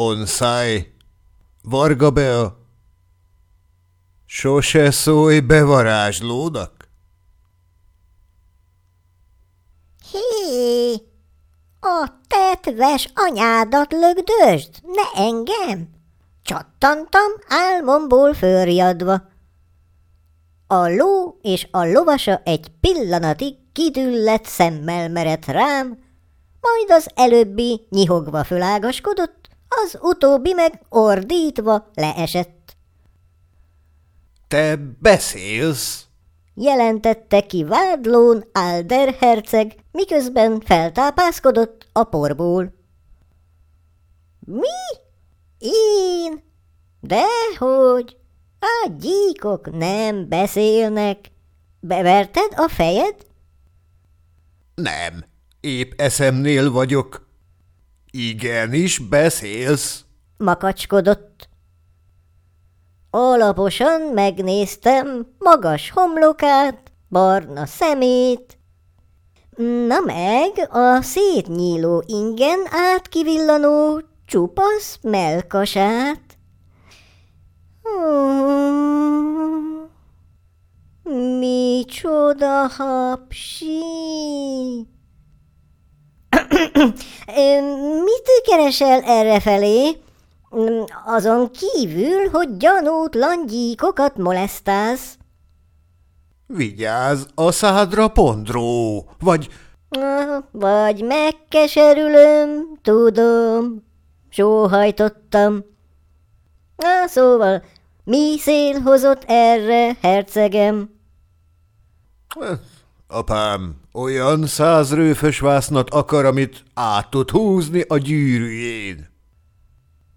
onszáj, Varga Bea, sose szólj bevarázslónak? Hé, a tetves anyádat lögdösd, ne engem! Csattantam álmomból fölriadva. A ló és a lovasa egy pillanatig kidüllett szemmel merett rám, majd az előbbi nyihogva fölágaskodott, az utóbbi meg ordítva leesett. Te beszélsz? jelentette ki vádlón Alder herceg, miközben feltápászkodott a porból. Mi? Én? Dehogy! A gyíkok nem beszélnek. Beverted a fejed? Nem, épp eszemnél vagyok. Igenis beszélsz. Makacskodott. Alaposan megnéztem magas homlokát, barna szemét, na meg a szétnyíló ingen átkivillanó csupasz melkasát. Hmm, micsoda hapsi! Mit keresel errefelé? Azon kívül, hogy gyanútlan gyíkokat molesztálsz. Vigyázz a szádra, pondró, vagy... Vagy megkeserülöm, tudom, sóhajtottam. Na, szóval, mi szél hozott erre, hercegem? Apám, olyan százrőfös vásznat akar, amit át tud húzni a gyűrűjén.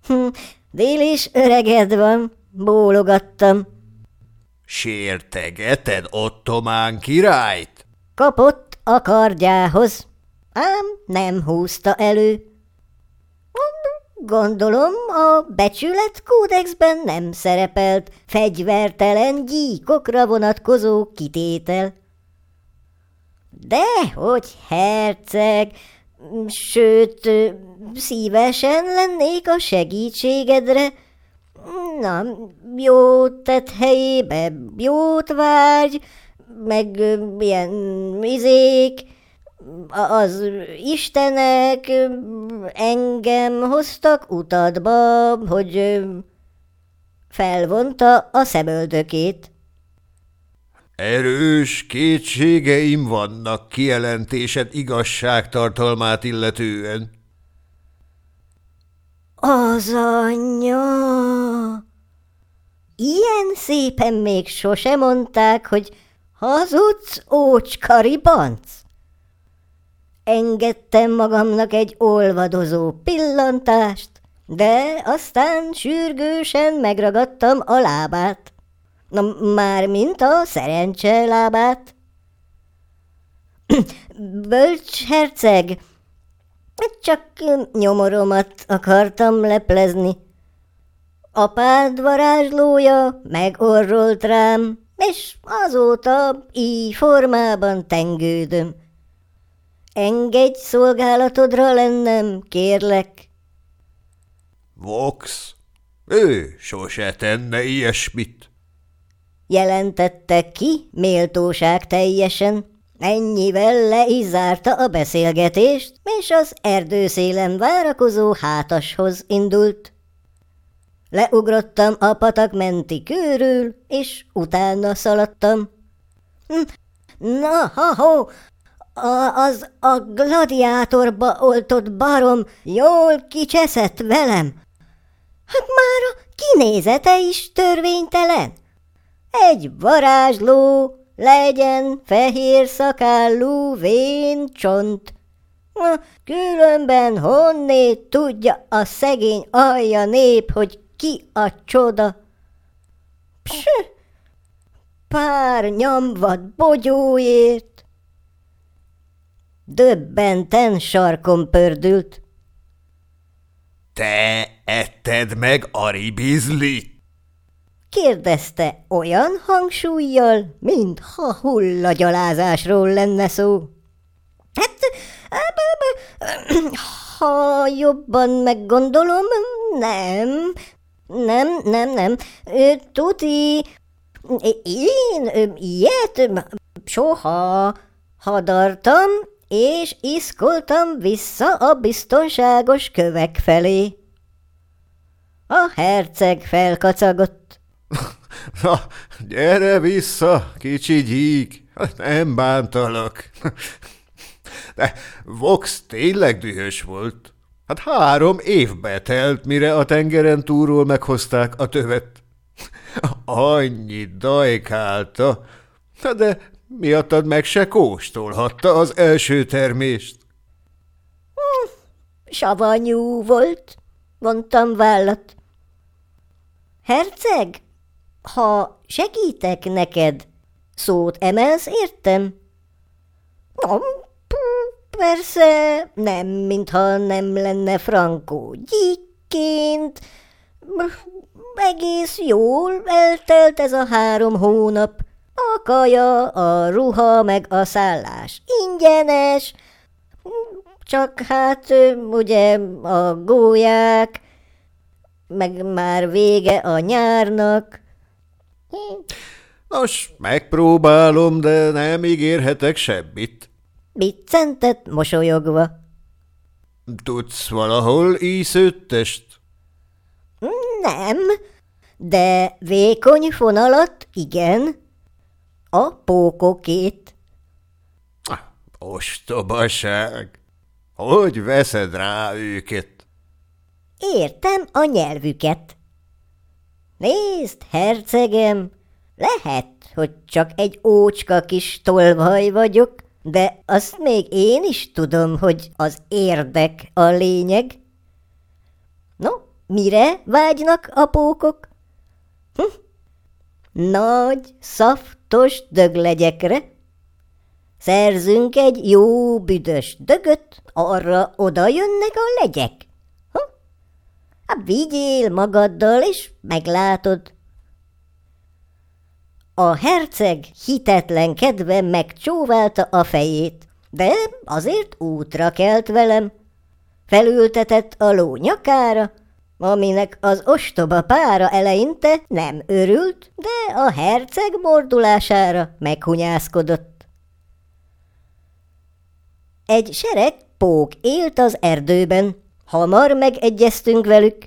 Hm, Délis öreged van, bólogattam. Sértegeted ottomán királyt? Kapott a kardjához, ám nem húzta elő. Gondolom, a becsület kódexben nem szerepelt fegyvertelen gyíkokra vonatkozó kitétel. De hogy herceg, sőt, szívesen lennék a segítségedre. Na, jót tett helyébe, jót vágy, meg ilyen izék, az istenek engem hoztak utadba, hogy felvonta a szemöldökét. Erős kétségeim vannak kijelentésed igazságtartalmát illetően. Az anyja! Ilyen szépen még sose mondták, hogy hazudsz, ócska ribanc. Engedtem magamnak egy olvadozó pillantást, de aztán sürgősen megragadtam a lábát. Na, már mint a szerencse lábát. Bölcs herceg, csak nyomoromat akartam leplezni. Apád varázslója megorrolt rám, és azóta így formában tengődöm. Engedj szolgálatodra lennem, kérlek. Vox, ő sose tenne ilyesmit. Jelentette ki méltóság teljesen. Ennyivel le a beszélgetést, és az erdőszélen várakozó hátashoz indult. Leugrottam a patak menti körül, és utána szaladtam. Hm, na, ha-ho, az a gladiátorba oltott barom jól kicseszett velem. Hát már a kinézete is törvénytelen. Egy varázsló, legyen fehér szakállú vén csont. Különben honnét tudja a szegény alja nép, hogy ki a csoda? Psü! Pár nyomvad bogyóért! Döbbenten sarkon pördült. Te etted meg Aribizlit? Kérdezte olyan hangsúlyjal, mintha hullagyalázásról lenne szó. Hát, ha jobban meggondolom, Nem, nem, nem, nem. Tuti, én ilyet soha hadartam, és iszkoltam vissza a biztonságos kövek felé. A herceg felkacagott. Na, gyere vissza, kicsi gyík, nem bántalak. De Vox tényleg dühös volt. Hát három évbe telt, mire a tengeren túlról meghozták a tövet. Annyit dajkálta, de miattad meg se kóstolhatta az első termést. Savanyú volt, mondtam vállat. Herceg, ha segítek neked, szót emelsz, értem? Na, persze, nem, mintha nem lenne frankó gyíkként. Egész jól eltelt ez a három hónap. A kaja, a ruha, meg a szállás ingyenes, csak hát ugye a gólyák, meg már vége a nyárnak. Nos, megpróbálom, de nem ígérhetek semmit. Biccentett mosolyogva. Tudsz valahol íszőttest? Nem, de vékony fonalat igen. A pókokét. Ah, Ostobaság! Hogy veszed rá őket? Értem a nyelvüket. Nézd, hercegem, lehet, hogy csak egy ócska kis tolvaj vagyok, de azt még én is tudom, hogy az érdek a lényeg. No, mire vágynak a pókok? Hm? Nagy, szaftos döglegyekre. Szerzünk egy jó büdös dögöt, arra oda jönnek a legyek. Hát vigyél magaddal, és meglátod. A herceg hitetlen kedve megcsóválta a fejét, de azért útra kelt velem. Felültetett a ló nyakára, aminek az ostoba pára eleinte nem örült, de a herceg mordulására meghunyászkodott. Egy sereg pók élt az erdőben, hamar megegyeztünk velük.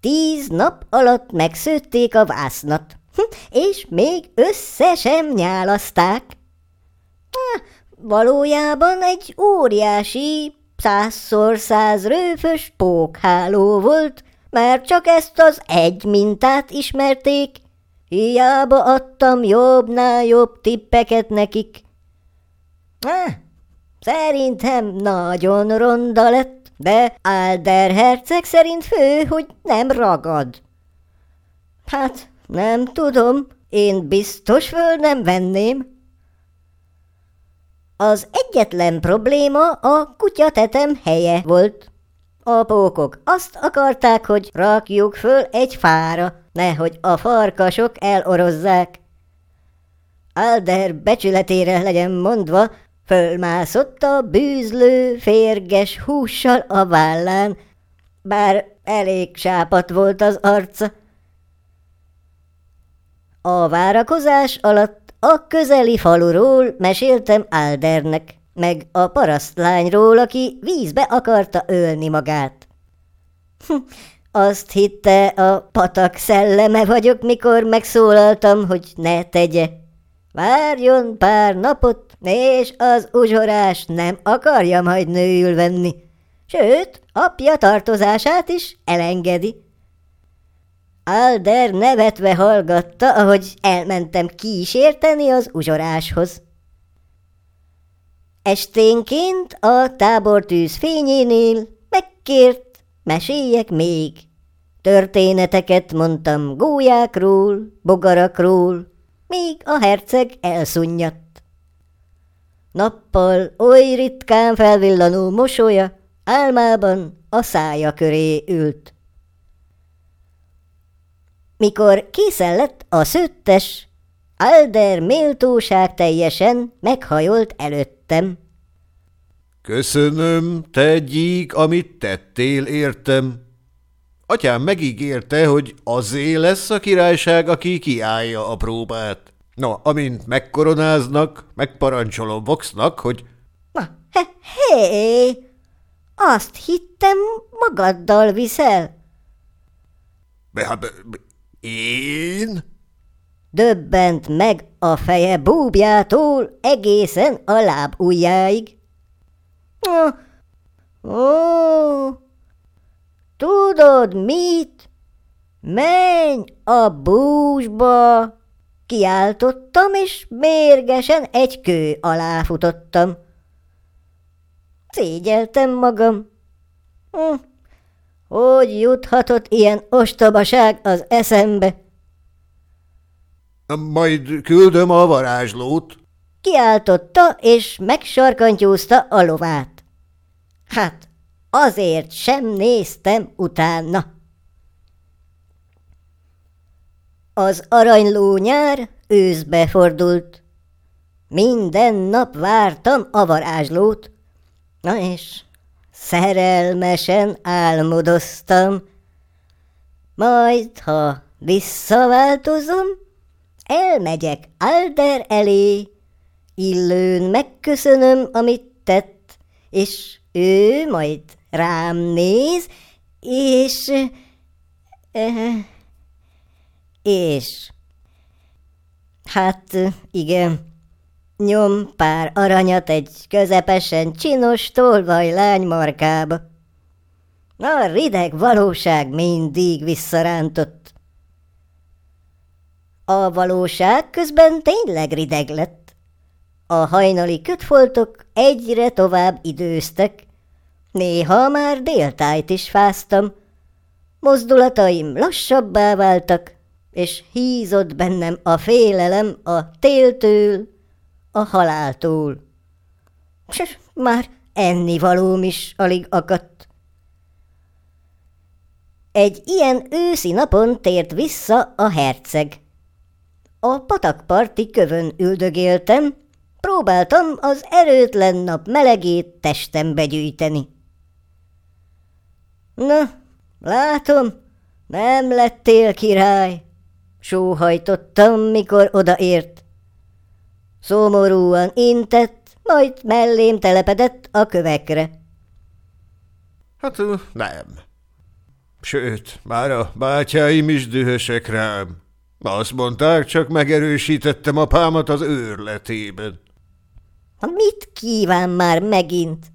Tíz nap alatt megszőtték a vásznat, hm, és még össze sem nyálaszták. Valójában egy óriási, százszor száz rőfös pókháló volt, mert csak ezt az egy mintát ismerték. Hiába adtam jobbnál jobb tippeket nekik. Ah, szerintem nagyon ronda lett, de Alder herceg szerint fő, hogy nem ragad. Hát, nem tudom, én biztos föl nem venném. Az egyetlen probléma a kutyatetem helye volt. A pókok azt akarták, hogy rakjuk föl egy fára, nehogy a farkasok elorozzák. Alder becsületére legyen mondva, fölmászott a bűzlő, férges hússal a vállán, bár elég sápat volt az arca. A várakozás alatt a közeli faluról meséltem Aldernek, meg a parasztlányról, aki vízbe akarta ölni magát. Hm, azt hitte, a patak szelleme vagyok, mikor megszólaltam, hogy ne tegye. Várjon pár napot, és az uzsorás nem akarja majd nőül venni. Sőt, apja tartozását is elengedi. Alder nevetve hallgatta, ahogy elmentem kísérteni az uzsoráshoz. Esténként a tábortűz fényénél megkért, meséljek még. Történeteket mondtam gólyákról, bogarakról, míg a herceg elszunyadt. Nappal oly ritkán felvillanó mosolya álmában a szája köré ült. Mikor készen lett a szőttes, Alder méltóság teljesen meghajolt előttem. Köszönöm, te gyík, amit tettél értem. Atyám megígérte, hogy azé lesz a királyság, aki kiállja a próbát. No, amint megkoronáznak, megparancsolom Voxnak, hogy... Na, he, hé, azt hittem, magaddal viszel. Be, hát, én? Döbbent meg a feje búbjától egészen a láb ujjáig. Ó, tudod mit? Menj a búzsba! Kiáltottam, és mérgesen egy kő alá futottam. Szégyeltem magam. Hm, hogy juthatott ilyen ostobaság az eszembe? Majd küldöm a varázslót. Kiáltotta, és megsarkantyúzta a lovát. Hát, azért sem néztem utána. Az aranyló nyár őszbe fordult. Minden nap vártam a varázslót. Na és szerelmesen álmodoztam. Majd, ha visszaváltozom, elmegyek Alder elé, illőn megköszönöm, amit tett, és ő majd rám néz, és... És... Hát igen, nyom pár aranyat egy közepesen csinos tolvajlány markába. A rideg valóság mindig visszarántott. A valóság közben tényleg rideg lett. A hajnali kötfoltok egyre tovább időztek, néha már déltájt is fáztam, mozdulataim lassabbá váltak, és hízott bennem a félelem a téltől, a haláltól. S már ennivalóm is alig akadt. Egy ilyen őszi napon tért vissza a herceg. A patakparti kövön üldögéltem, próbáltam az erőtlen nap melegét testembe gyűjteni. Na, látom, nem lettél király, sóhajtottam, mikor odaért. Szomorúan intett, majd mellém telepedett a kövekre. Hát nem. Sőt, már a bátyáim is dühösek rám. Azt mondták, csak megerősítettem a pámat az őrletében. Mit kíván már megint?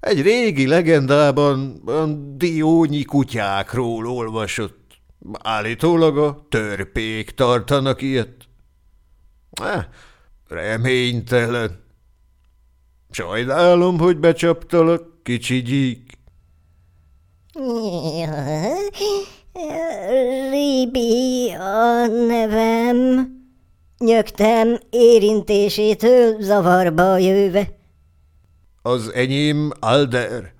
Egy régi legendában a diónyi kutyákról olvasott. Állítólag a törpék tartanak ilyet. Eh, reménytelen. Sajnálom, hogy becsaptalak, kicsi gyík. Ribi a nevem. Nyögtem érintésétől zavarba jöve. Az enyém Alder.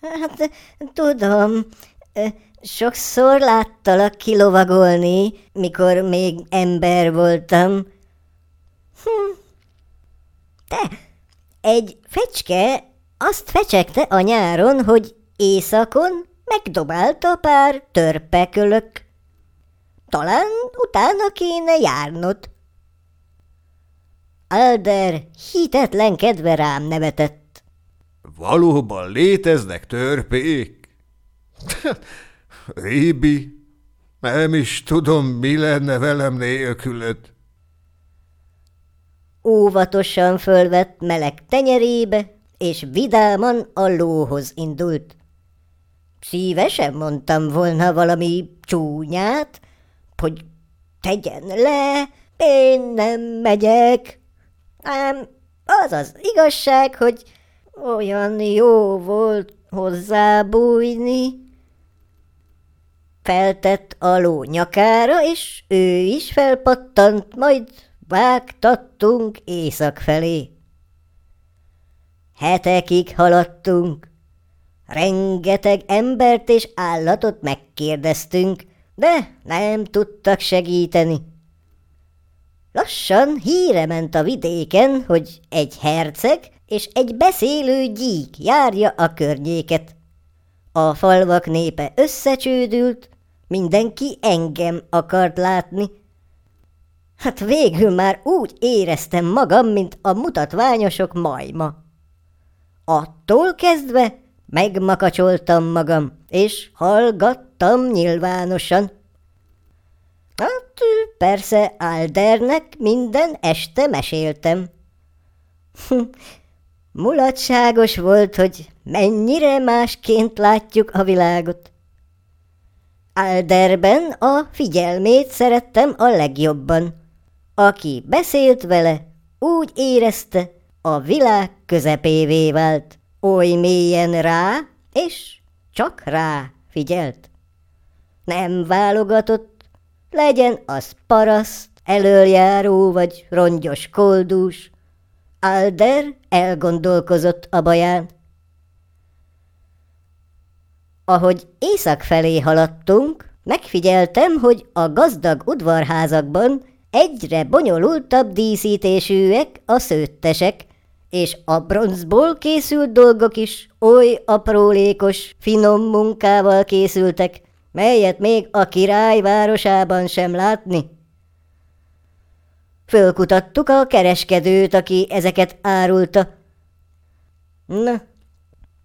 Hát, tudom, sokszor láttalak kilovagolni, mikor még ember voltam. Hm. Te, egy fecske azt fecsegte a nyáron, hogy éjszakon megdobálta pár törpekölök. Talán utána kéne járnod. Alder hitetlenkedve rám nevetett. Valóban léteznek törpék? Rébi, nem is tudom, mi lenne velem nélkülöd. Óvatosan fölvett meleg tenyerébe, és vidáman a lóhoz indult. Szívesen mondtam volna valami csúnyát, hogy tegyen le, én nem megyek. Ám az az igazság, hogy olyan jó volt hozzábújni. Feltett a ló nyakára, és ő is felpattant, majd vágtattunk észak felé. Hetekig haladtunk. Rengeteg embert és állatot megkérdeztünk, de nem tudtak segíteni. Lassan híre ment a vidéken, hogy egy herceg és egy beszélő gyík járja a környéket. A falvak népe összecsődült, mindenki engem akart látni. Hát végül már úgy éreztem magam, mint a mutatványosok majma. Attól kezdve megmakacsoltam magam, és hallgattam nyilvánosan. Hát persze Aldernek minden este meséltem. Mulatságos volt, hogy mennyire másként látjuk a világot. Alderben a figyelmét szerettem a legjobban. Aki beszélt vele, úgy érezte, a világ közepévé vált, oly mélyen rá, és csak rá figyelt. Nem válogatott, legyen az paraszt, elöljáró vagy rongyos koldús, Alder elgondolkozott a baján. Ahogy észak felé haladtunk, megfigyeltem, hogy a gazdag udvarházakban egyre bonyolultabb díszítésűek a szőttesek, és a bronzból készült dolgok is oly aprólékos, finom munkával készültek, melyet még a király városában sem látni. Fölkutattuk a kereskedőt, aki ezeket árulta. Na,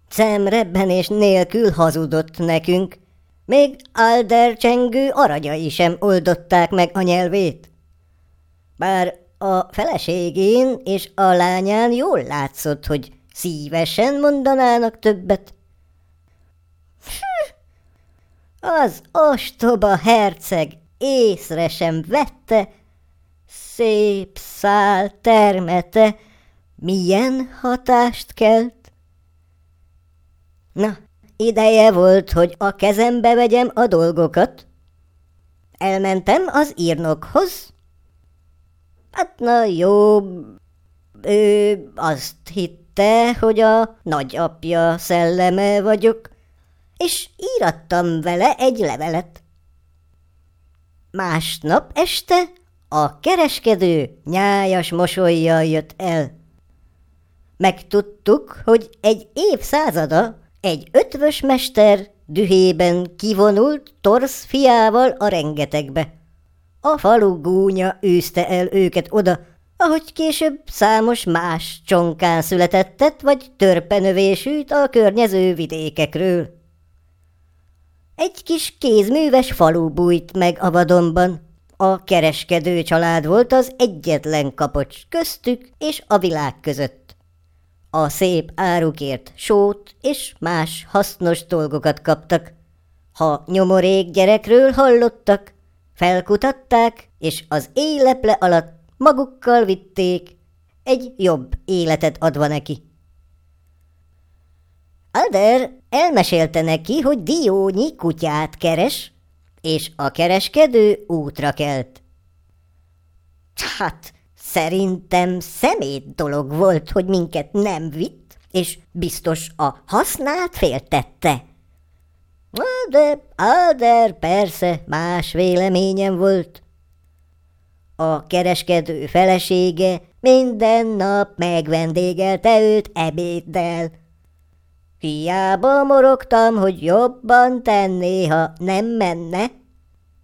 szemrebbenés nélkül hazudott nekünk. Még Alder csengő aranyai sem oldották meg a nyelvét. Bár a feleségén és a lányán jól látszott, hogy szívesen mondanának többet. Az ostoba herceg észre sem vette, szép szál termete milyen hatást kelt? Na, ideje volt, hogy a kezembe vegyem a dolgokat. Elmentem az írnokhoz. Hát na jó, ő azt hitte, hogy a nagyapja szelleme vagyok, és írattam vele egy levelet. Másnap este a kereskedő nyájas mosolyjal jött el. Megtudtuk, hogy egy évszázada egy ötvös mester dühében kivonult torsz fiával a rengetegbe. A falu gúnya űzte el őket oda, ahogy később számos más csonkán születettet vagy törpenövésűt a környező vidékekről. Egy kis kézműves falu bújt meg a vadonban, a kereskedő család volt az egyetlen kapocs köztük és a világ között. A szép árukért sót és más hasznos dolgokat kaptak. Ha nyomorék gyerekről hallottak, felkutatták, és az éleple alatt magukkal vitték, egy jobb életet adva neki. Alder elmesélte neki, hogy Diónyi kutyát keres, és a kereskedő útra kelt. Hát, szerintem szemét dolog volt, hogy minket nem vitt, és biztos a hasznát féltette. De Alder persze más véleményem volt. A kereskedő felesége minden nap megvendégelte őt ebéddel. Hiába morogtam, hogy jobban tenné, ha nem menne.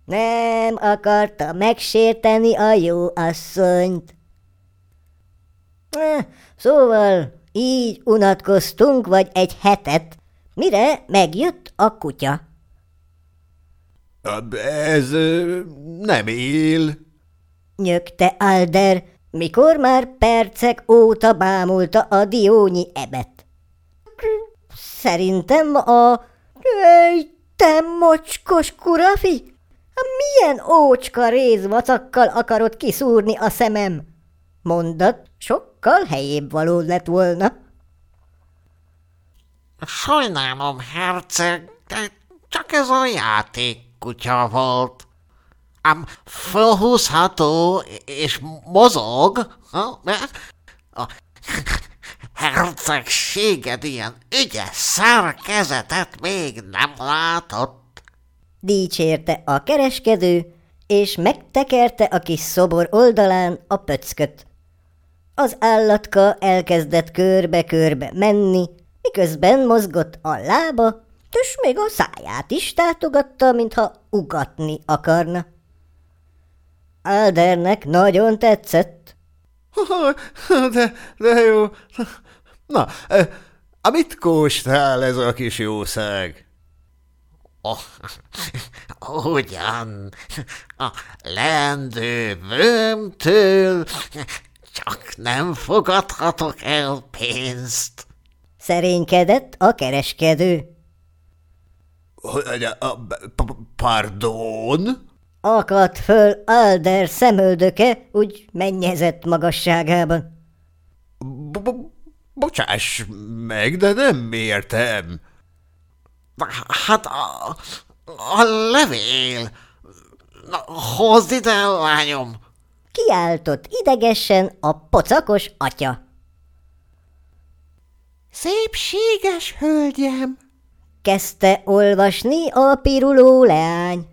Nem akarta megsérteni a jó asszonyt. Szóval így unatkoztunk vagy egy hetet, mire megjött a kutya. Ez nem él, nyögte Alder, mikor már percek óta bámulta a diónyi ebet. Szerintem a... Ej, te mocskos kurafi! Milyen ócska rézvacakkal akarod kiszúrni a szemem? Mondat sokkal helyébb való lett volna. Sajnálom, herceg, de csak ez a játék kutya volt. Ám fölhúzható és mozog, mert a hercegséged ilyen ügyes szerkezetet még nem látott. Dícsérte a kereskedő, és megtekerte a kis szobor oldalán a pöcköt. Az állatka elkezdett körbe-körbe menni, miközben mozgott a lába, és még a száját is tátogatta, mintha ugatni akarna. Aldernek nagyon tetszett. De, de jó. Na, a mit kóstál ez a kis jószág? Oh, ugyan, a lendő bőmtől csak nem fogadhatok el pénzt. Szerénykedett a kereskedő. Pardon? Akadt föl Alder szemöldöke, úgy mennyezett magasságában. B- b- Bocsáss meg, de nem értem. Hát a, a levél. Na, hozd ide, lányom. Kiáltott idegesen a pocakos atya. Szépséges hölgyem. Kezdte olvasni a piruló leány.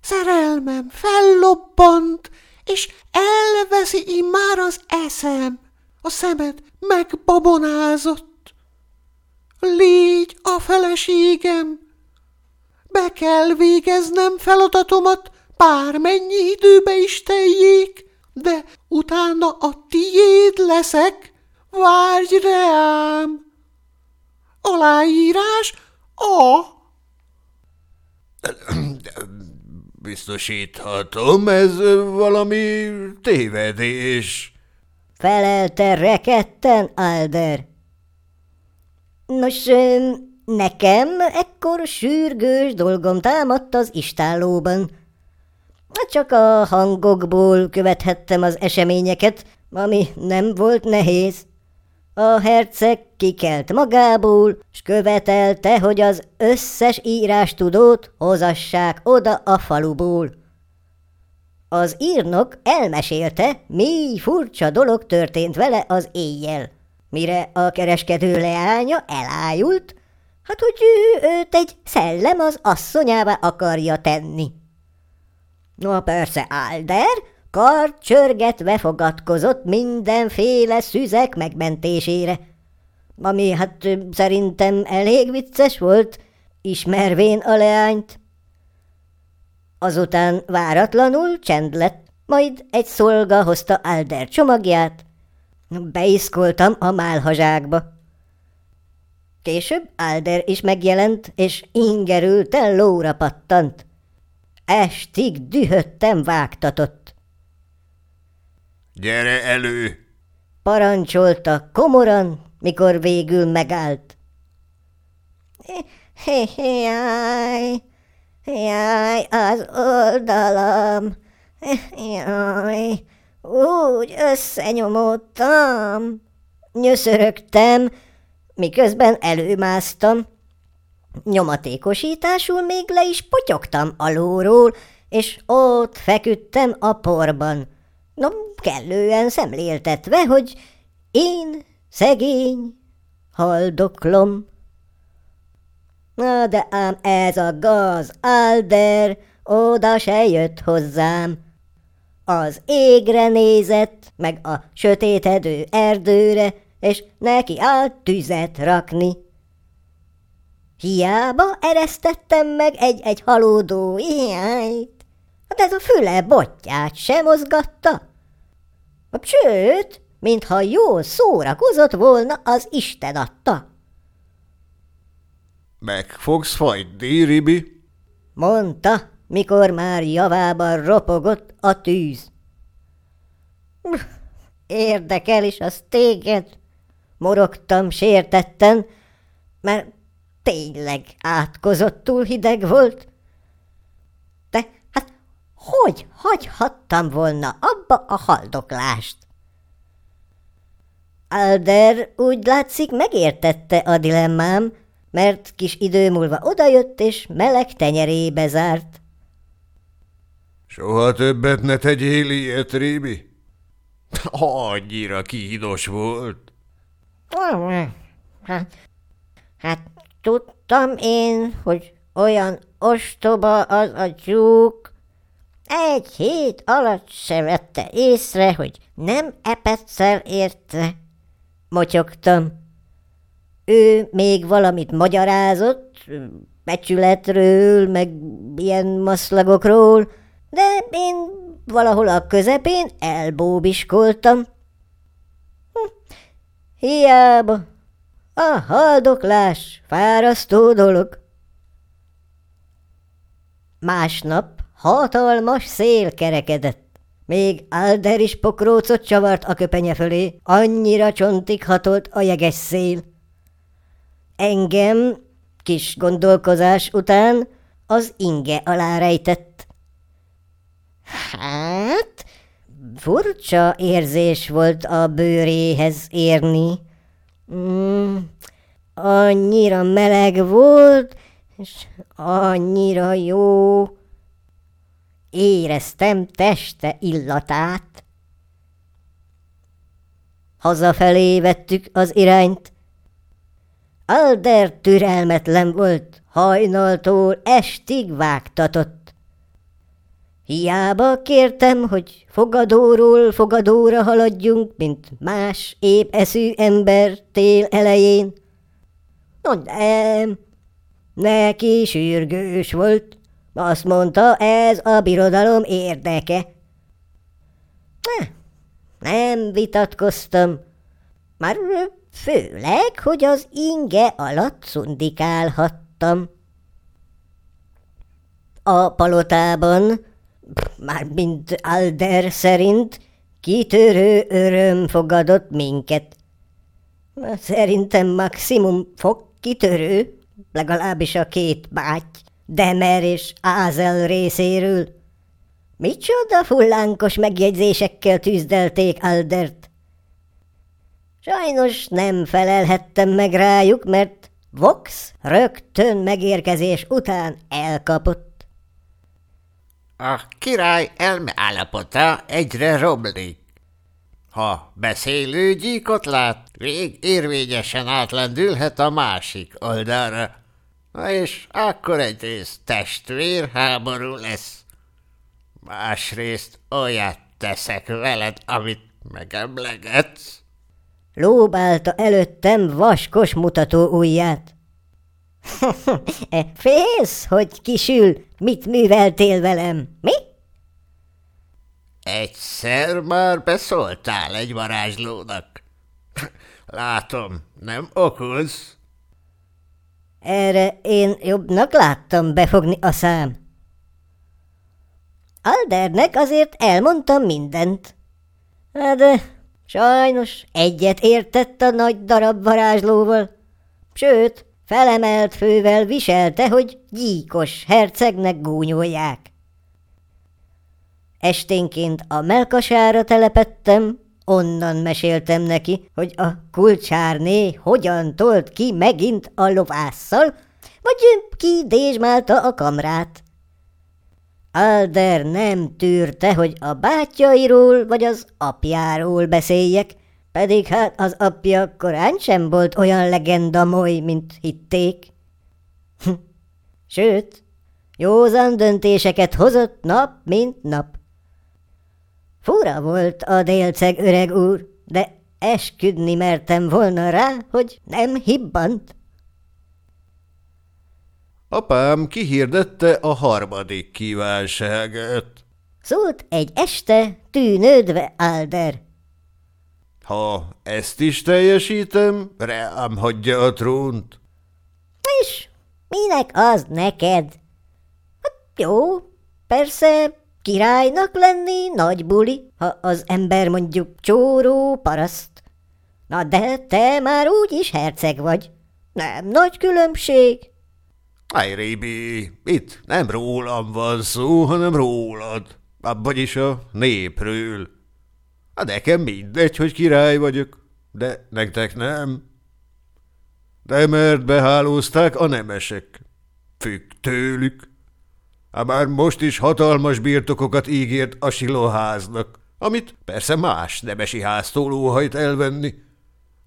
Szerelmem fellobbant, és elveszi immár az eszem. A szemed megbabonázott. Légy a feleségem. Be kell végeznem feladatomat, bármennyi időbe is teljék, de utána a tiéd leszek. Várj rám! Aláírás A. Biztosíthatom, ez valami tévedés. Felelte reketten Alder. Nos, nekem ekkor sürgős dolgom támadt az istállóban. Csak a hangokból követhettem az eseményeket, ami nem volt nehéz. A herceg kikelt magából, s követelte, hogy az összes írástudót hozassák oda a faluból. Az írnok elmesélte, mi furcsa dolog történt vele az éjjel. Mire a kereskedő leánya elájult, hát hogy ő, őt egy szellem az asszonyává akarja tenni. No, persze Alder kard csörgetve fogadkozott mindenféle szüzek megmentésére. Ami hát szerintem elég vicces volt, ismervén a leányt. Azután váratlanul csend lett, majd egy szolga hozta Alder csomagját. Beiszkoltam a málhazsákba. Később Alder is megjelent, és ingerülten lóra pattant. Estig dühöttem vágtatott. Gyere elő! Parancsolta komoran, mikor végül megállt. Jaj, jaj, az oldalam, jaj, úgy összenyomódtam. Nyöszörögtem, miközben előmásztam. Nyomatékosításul még le is potyogtam alóról, és ott feküdtem a porban. No, kellően szemléltetve, hogy én, szegény, haldoklom. Na, de ám ez a gaz, Alder, oda se jött hozzám. Az égre nézett, meg a sötétedő erdőre, és neki állt tüzet rakni. Hiába eresztettem meg egy-egy halódó ijányt, hát ez a füle botját sem mozgatta. Sőt, mintha jól szórakozott volna, az Isten adta. Meg fogsz fagyni, Ribi? mondta, mikor már javában ropogott a tűz. Érdekel is az téged, morogtam sértetten, mert tényleg átkozottul hideg volt. De hát hogy hagyhattam volna abba a haldoklást? Alder úgy látszik megértette a dilemmám, mert kis idő múlva odajött és meleg tenyerébe zárt. Soha többet ne tegyél ilyet, Ribi. Annyira kínos volt. Hát, hát tudtam én, hogy olyan ostoba az a tyúk. Egy hét alatt se vette észre, hogy nem epetszel érte. Motyogtam. Ő még valamit magyarázott, becsületről, meg ilyen maszlagokról, de én valahol a közepén elbóbiskoltam. Hm, hiába. A haldoklás fárasztó dolog. Másnap hatalmas szél kerekedett. Még Alder is pokrócot csavart a köpenye fölé, annyira csontig hatolt a jeges szél. Engem, kis gondolkozás után, az inge alá rejtett. Hát, furcsa érzés volt a bőréhez érni. Mm, annyira meleg volt, és annyira jó. Éreztem teste illatát. Hazafelé vettük az irányt. Alder türelmetlen volt, hajnaltól estig vágtatott. Hiába kértem, hogy fogadóról fogadóra haladjunk, mint más épp eszű ember tél elején. No nem, neki sürgős volt. Azt mondta, ez a birodalom érdeke. Ne, nem vitatkoztam. Már főleg, hogy az inge alatt szundikálhattam. A palotában, már mint Alder szerint, kitörő öröm fogadott minket. Szerintem maximum fog kitörő, legalábbis a két báty. Demer és Ázel részéről. Micsoda fullánkos megjegyzésekkel tűzdelték Aldert. Sajnos nem felelhettem meg rájuk, mert Vox rögtön megérkezés után elkapott. A király elme állapota egyre romlik. Ha beszélő gyíkot lát, rég érvényesen átlendülhet a másik oldalra. Na és akkor egyrészt testvérháború lesz. Másrészt olyat teszek veled, amit megemlegetsz. Lóbálta előttem vaskos mutató ujját. E, félsz, hogy kisül, mit műveltél velem, mi? Egyszer már beszóltál egy varázslónak. Látom, nem okoz. Erre én jobbnak láttam befogni a szám. Aldernek azért elmondtam mindent. De sajnos egyet értett a nagy darab varázslóval. Sőt, felemelt fővel viselte, hogy gyíkos hercegnek gúnyolják. Esténként a melkasára telepettem, Onnan meséltem neki, hogy a kulcsárné hogyan tolt ki megint a lovásszal, vagy ki dézsmálta a kamrát. Alder nem tűrte, hogy a bátyjairól vagy az apjáról beszéljek, pedig hát az apja korán sem volt olyan legenda moly, mint hitték. Sőt, józan döntéseket hozott nap, mint nap. Fura volt a délceg öreg úr, de esküdni mertem volna rá, hogy nem hibbant. Apám kihirdette a harmadik kívánságát. Szólt egy este tűnődve Alder. Ha ezt is teljesítem, rám hagyja a trónt. És minek az neked? Hát jó, persze Királynak lenni nagy buli, ha az ember mondjuk csóró paraszt. Na de te már úgy is herceg vagy. Nem nagy különbség. Aj, Rébi, itt nem rólam van szó, hanem rólad. Vagyis a népről. A nekem mindegy, hogy király vagyok, de nektek nem. De mert behálózták a nemesek. Függ tőlük. Ám már most is hatalmas birtokokat ígért a silóháznak, amit persze más nemesi háztól óhajt elvenni.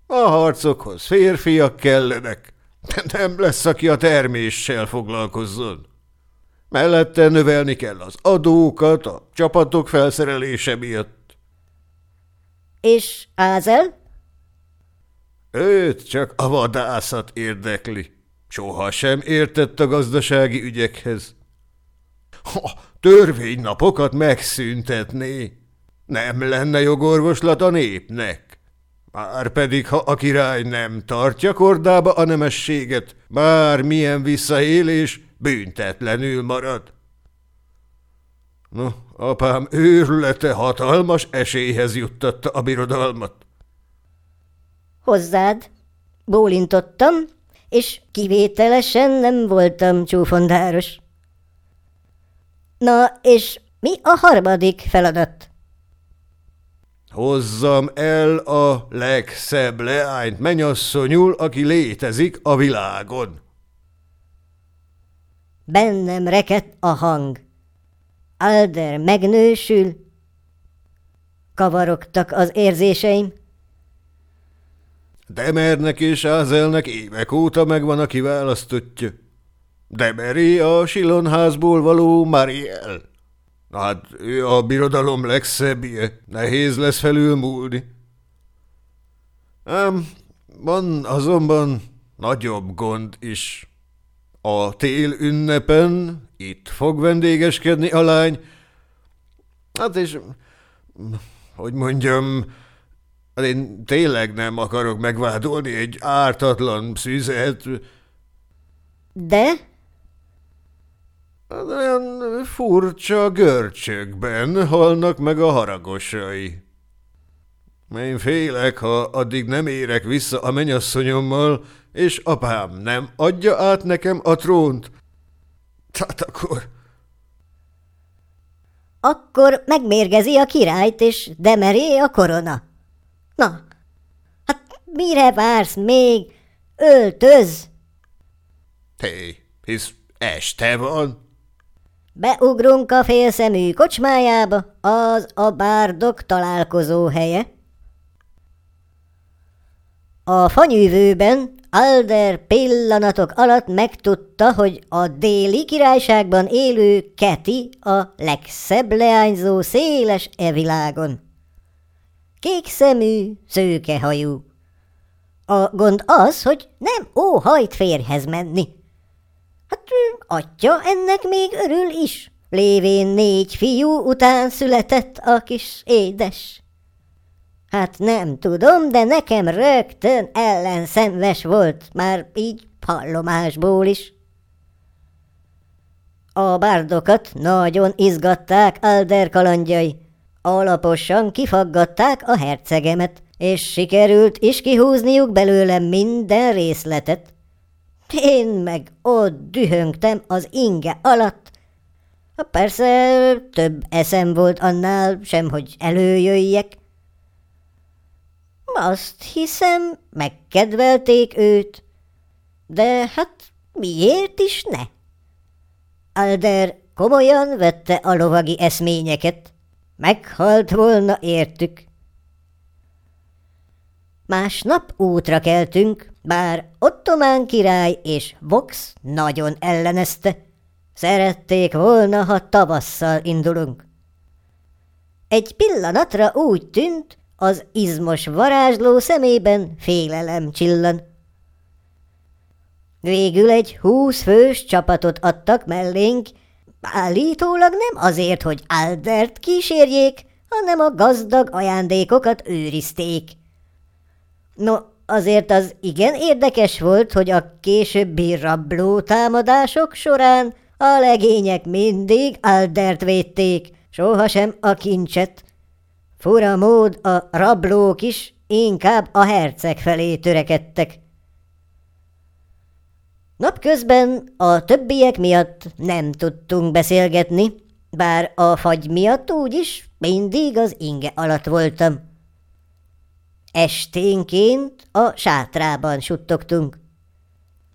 A harcokhoz férfiak kellenek, de nem lesz, aki a terméssel foglalkozzon. Mellette növelni kell az adókat a csapatok felszerelése miatt. És Ázel? Őt csak a vadászat érdekli. Soha sem értett a gazdasági ügyekhez. Ha törvénynapokat megszüntetné, nem lenne jogorvoslat a népnek. Márpedig, ha a király nem tartja kordába a nemességet, bármilyen visszaélés büntetlenül marad. No, apám őrülete hatalmas esélyhez juttatta a birodalmat. Hozzád. Bólintottam, és kivételesen nem voltam csúfondáros. Na, és mi a harmadik feladat? Hozzam el a legszebb leányt menyasszonyul, aki létezik a világon. Bennem rekett a hang. Alder megnősül. Kavarogtak az érzéseim. Demernek és Ázelnek évek óta megvan a kiválasztottja. Demeri a Silonházból való Mariel. Hát ő a birodalom legszebbje, nehéz lesz felülmúlni. Ám van azonban nagyobb gond is. A tél ünnepen itt fog vendégeskedni a lány. Hát és, hogy mondjam, hát én tényleg nem akarok megvádolni egy ártatlan szüzet. De? Hát olyan furcsa görcsökben halnak meg a haragosai. Én félek, ha addig nem érek vissza a menyasszonyommal, és apám nem adja át nekem a trónt. Tehát akkor... Akkor megmérgezi a királyt, és demeré a korona. Na, hát mire vársz még? Öltöz! Hé, hisz este van. Beugrunk a félszemű kocsmájába, az a bárdok találkozó helye. A fanyűvőben Alder pillanatok alatt megtudta, hogy a déli királyságban élő Keti a legszebb leányzó széles e világon. Kék szemű, szőkehajú. A gond az, hogy nem óhajt férhez menni. Hát atya ennek még örül is, lévén négy fiú után született a kis édes. Hát nem tudom, de nekem rögtön ellenszenves volt, már így hallomásból is. A bárdokat nagyon izgatták Alder kalandjai. Alaposan kifaggatták a hercegemet, és sikerült is kihúzniuk belőle minden részletet. Én meg ott dühöngtem az inge alatt. Persze több eszem volt annál sem, hogy előjöjjek. Azt hiszem, megkedvelték őt. De hát miért is ne? Alder komolyan vette a lovagi eszményeket. Meghalt volna értük. Másnap útra keltünk, bár Ottomán király és Vox nagyon ellenezte. Szerették volna, ha tavasszal indulunk. Egy pillanatra úgy tűnt, az izmos varázsló szemében félelem csillan. Végül egy húsz fős csapatot adtak mellénk, állítólag nem azért, hogy Aldert kísérjék, hanem a gazdag ajándékokat őrizték. No, azért az igen érdekes volt, hogy a későbbi rabló támadások során a legények mindig Aldert védték, sohasem a kincset. Fura mód a rablók is inkább a herceg felé törekedtek. Napközben a többiek miatt nem tudtunk beszélgetni, bár a fagy miatt úgyis mindig az inge alatt voltam. Esténként a sátrában suttogtunk.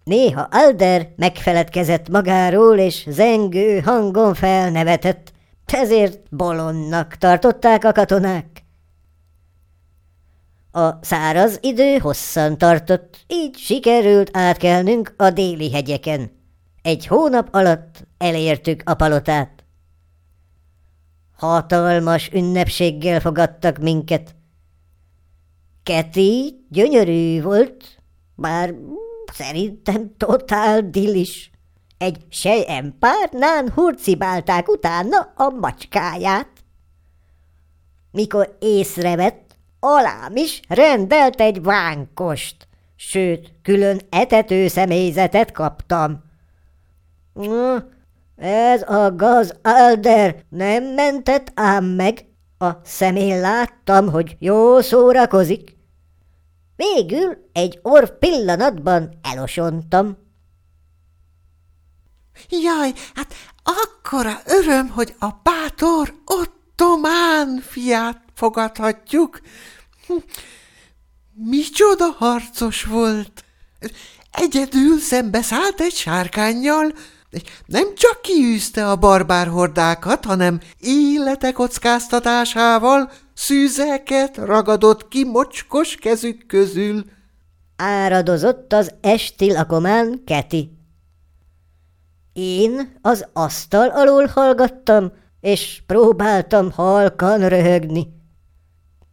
Néha Alder megfeledkezett magáról, és zengő hangon felnevetett, ezért bolonnak tartották a katonák. A száraz idő hosszan tartott, így sikerült átkelnünk a déli hegyeken. Egy hónap alatt elértük a palotát. Hatalmas ünnepséggel fogadtak minket. Keti gyönyörű volt, bár szerintem totál dilis. Egy sejempárnán hurcibálták utána a macskáját. Mikor észrevett, alám is rendelt egy vánkost, sőt, külön etető személyzetet kaptam. Ez a gaz Alder nem mentett ám meg, a szemén láttam, hogy jó szórakozik. Végül egy orv pillanatban elosontam. Jaj, hát akkora öröm, hogy a bátor ottomán fiát fogadhatjuk. Hm, micsoda harcos volt! Egyedül szembeszállt egy sárkányjal, nem csak kiűzte a barbárhordákat, hanem élete kockáztatásával szűzeket ragadott ki mocskos kezük közül. Áradozott az esti lakomán Keti. Én az asztal alól hallgattam, és próbáltam halkan röhögni.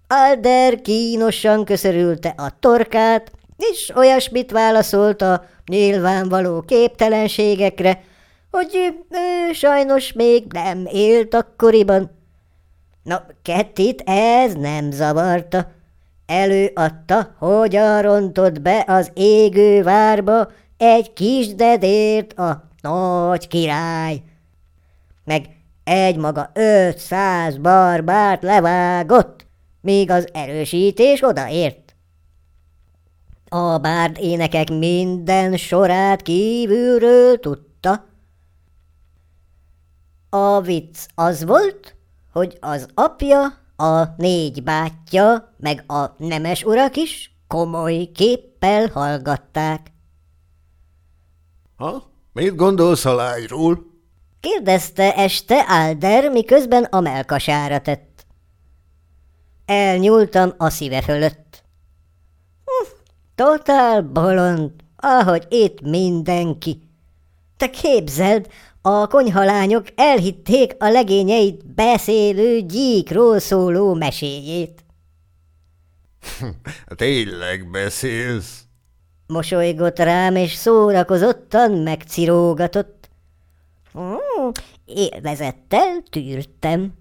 Alder kínosan köszörülte a torkát, és olyasmit válaszolt a nyilvánvaló képtelenségekre, hogy ő sajnos még nem élt akkoriban. Na, Kettit ez nem zavarta. Előadta, hogyan rontott be az égő várba egy kis dedért a nagy király. Meg egy maga ötszáz barbárt levágott, míg az erősítés odaért. A bárd énekek minden sorát kívülről tudta. A vicc az volt, hogy az apja, a négy bátyja, meg a nemes urak is komoly képpel hallgatták. Ha? Mit gondolsz a lányról? kérdezte este Alder, miközben a melkasára tett. Elnyúltam a szíve fölött. Totál bolond, ahogy itt mindenki. Te képzeld, a konyhalányok elhitték a legényeit beszélő gyíkról szóló meséjét. Tényleg beszélsz? Mosolygott rám, és szórakozottan megcirógatott. Hmm, élvezettel tűrtem.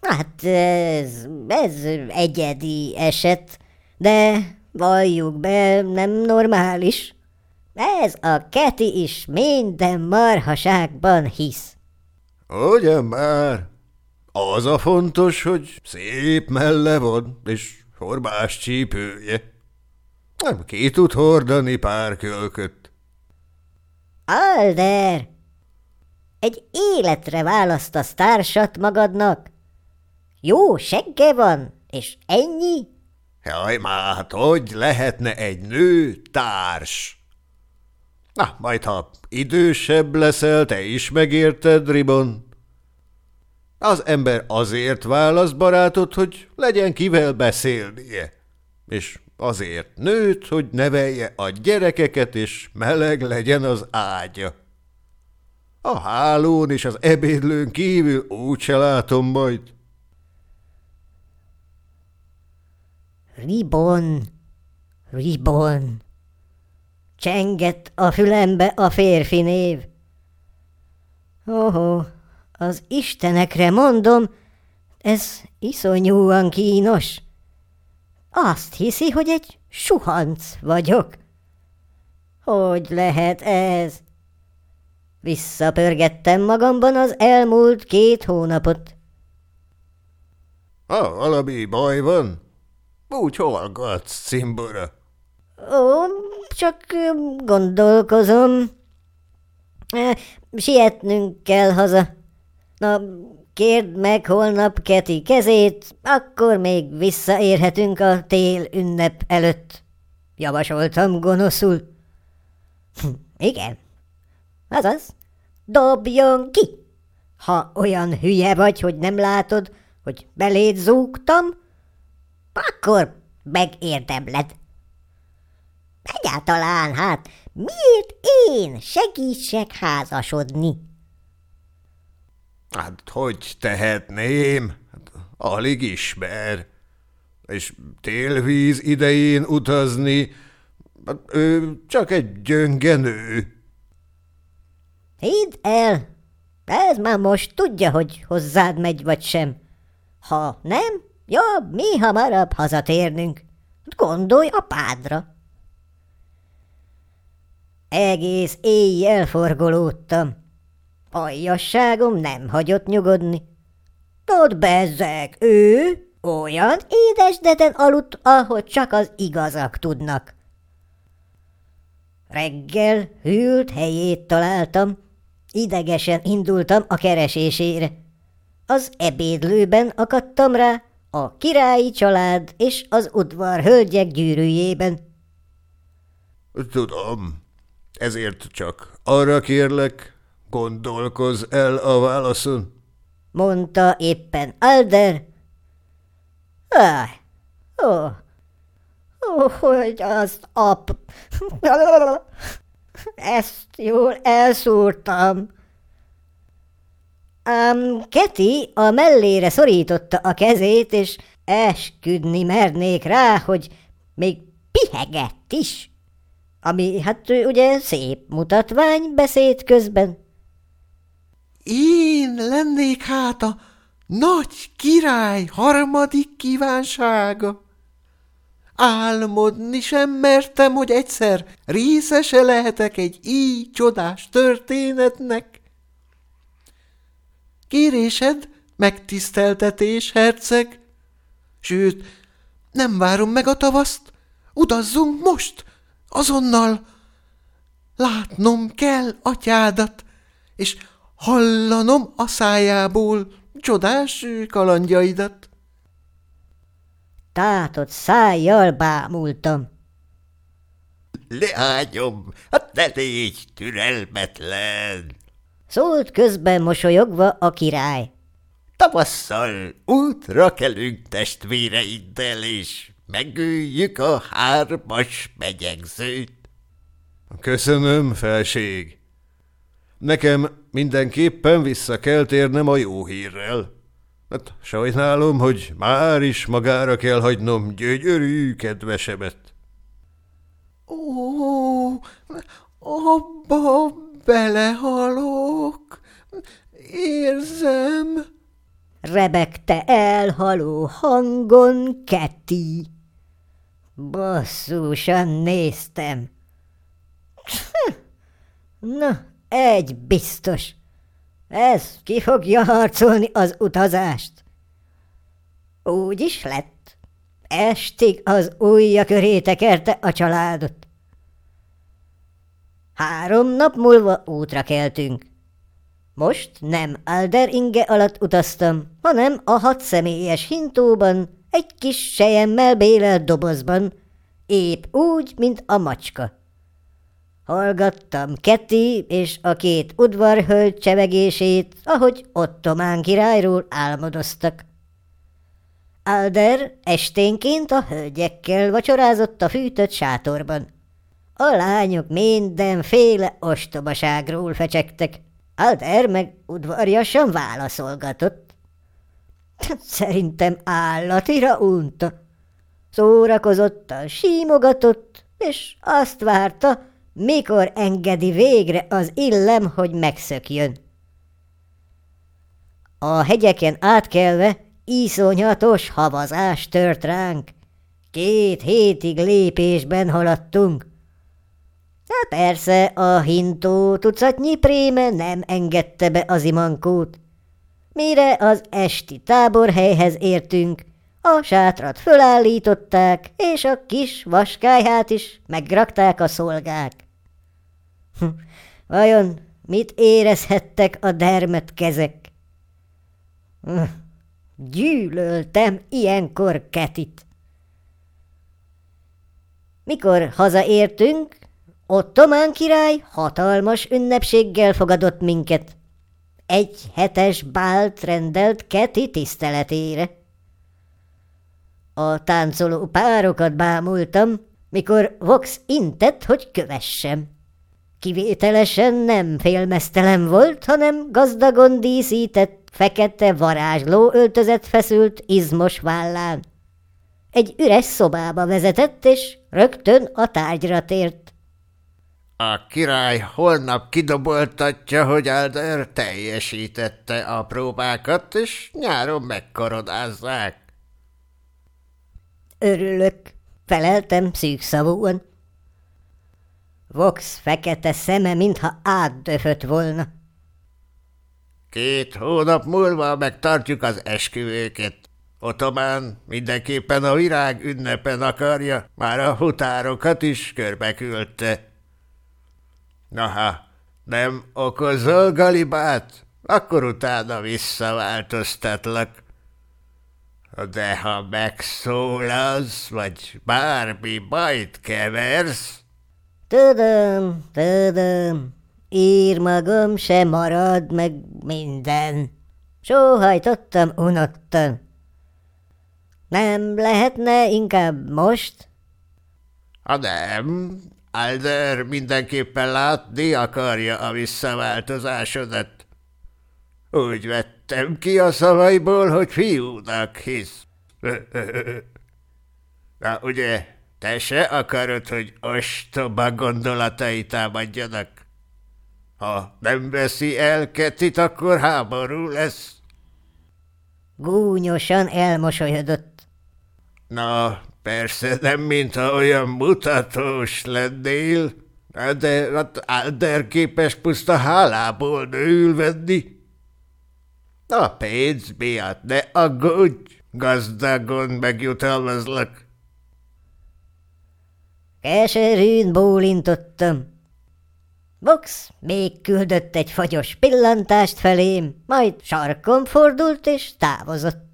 Hát ez, ez egyedi eset, de valljuk be, nem normális. Ez a Keti is minden marhaságban hisz. Ugyan már? Az a fontos, hogy szép melle van, és formás csípője. Nem ki tud hordani pár kölköt. Alder! Egy életre választasz társat magadnak? Jó segge van, és ennyi? Jaj, már, hát hogy lehetne egy nő társ? Na, majd ha idősebb leszel, te is megérted, Ribon. Az ember azért választ barátot, hogy legyen kivel beszélnie, és azért nőt, hogy nevelje a gyerekeket, és meleg legyen az ágya. A hálón és az ebédlőn kívül úgyse látom majd. Ribon, Ribon. Csengett a fülembe a férfi név. Oho, az istenekre mondom, ez iszonyúan kínos. Azt hiszi, hogy egy suhanc vagyok. Hogy lehet ez? Visszapörgettem magamban az elmúlt két hónapot. Ha valami baj van, úgy hallgatsz, cimbora. Ó, csak gondolkozom. Sietnünk kell haza. Na, kérd meg holnap Keti kezét, akkor még visszaérhetünk a tél ünnep előtt. Javasoltam gonoszul. Hm, igen, azaz, dobjon ki! Ha olyan hülye vagy, hogy nem látod, hogy beléd zúgtam, akkor megérdemled. Egyáltalán hát, miért én segítsek házasodni? Hát hogy tehetném? Hát, alig ismer. és télvíz idején utazni, hát ő csak egy gyönge nő. Hidd el, ez már most tudja, hogy hozzád megy vagy sem. Ha nem, jobb mi hamarabb hazatérnünk. Gondolj apádra. Egész éjjel forgolódtam. Aljasságom nem hagyott nyugodni. Tudod, bezzeg, ő olyan édesdeten aludt, ahogy csak az igazak tudnak. Reggel hűlt helyét találtam, idegesen indultam a keresésére. Az ebédlőben akadtam rá, a királyi család és az udvar hölgyek gyűrűjében. Tudom, ezért csak arra kérlek, gondolkozz el a válaszon. Mondta éppen Alder. Áj, ó, ó, hogy az ap... Ezt jól elszúrtam. Ám Keti a mellére szorította a kezét, és esküdni mernék rá, hogy még pihegett is. Ami hát ugye szép mutatvány beszéd közben. Én lennék hát a nagy király harmadik kívánsága. Álmodni sem mertem, hogy egyszer részese lehetek egy így csodás történetnek. Kérésed, megtiszteltetés, herceg. Sőt, nem várom meg a tavaszt, utazzunk most, azonnal. Látnom kell atyádat, és hallanom a szájából csodás kalandjaidat. Tátott szájjal bámultam. Leányom, hát ne légy türelmetlen. Szólt közben mosolyogva a király. Tavasszal útra kelünk testvéreiddel, és megöljük a hármas megyegzőt. Köszönöm, felség. Nekem mindenképpen vissza kell térnem a jó hírrel. Hát sajnálom, hogy már is magára kell hagynom gyönyörű kedvesemet. Ó, abba belehalok, érzem. Rebegte elhaló hangon Keti. Bosszúsan néztem. Na, egy biztos. Ez ki fogja harcolni az utazást. Úgy is lett. Estig az ujja köré tekerte a családot. Három nap múlva útra keltünk. Most nem Alder inge alatt utaztam, hanem a hat személyes hintóban, egy kis sejemmel bélelt dobozban, épp úgy, mint a macska. Hallgattam Keti és a két udvarhölgy csevegését, ahogy Ottomán királyról álmodoztak. Alder esténként a hölgyekkel vacsorázott a fűtött sátorban. A lányok mindenféle ostobaságról fecsegtek. Alder meg udvarjasan válaszolgatott. Szerintem állatira unta. Szórakozottan símogatott, és azt várta, mikor engedi végre az illem, hogy megszökjön. A hegyeken átkelve iszonyatos havazás tört ránk. Két hétig lépésben haladtunk. Hát persze, a hintó tucatnyi préme nem engedte be az imankót. Mire az esti táborhelyhez értünk, a sátrat fölállították, és a kis vaskályhát is megrakták a szolgák. Hm, vajon mit érezhettek a dermet kezek? Hm, gyűlöltem ilyenkor Ketit. Mikor hazaértünk, Ottomán király hatalmas ünnepséggel fogadott minket. Egy hetes bált rendelt Keti tiszteletére. A táncoló párokat bámultam, mikor Vox intett, hogy kövessem. Kivételesen nem félmeztelem volt, hanem gazdagon díszített, fekete varázsló öltözet feszült izmos vállán. egy üres szobába vezetett, és rögtön a tárgyra tért. A király holnap kidoboltatja, hogy Alder teljesítette a próbákat, és nyáron megkoronázzák. Örülök, feleltem szűkszavúan. Vox fekete szeme, mintha átdöfött volna. Két hónap múlva megtartjuk az esküvőket. Otomán mindenképpen a virág ünnepen akarja, már a hutárokat is körbeküldte. Naha, nem okozol galibát, akkor utána visszaváltoztatlak. De ha megszólalsz, vagy bármi bajt keversz, Tudom, tudom, ír magam se marad meg minden. Sóhajtottam unottan. Nem lehetne inkább most? ha nem, Alder mindenképpen látni akarja a visszaváltozásodat. Úgy vettem ki a szavaiból, hogy fiúnak hisz. Na ugye, te se akarod, hogy ostoba gondolatai támadjanak? Ha nem veszi el Ketit, akkor háború lesz. Gúnyosan elmosolyodott. Na, persze nem, mintha olyan mutatós lennél, de hát Alder képes puszta hálából nőül venni. A pénz miatt ne aggódj, gazdagon megjutalmazlak. Keserűn bólintottam. Box még küldött egy fagyos pillantást felém, majd sarkon fordult és távozott.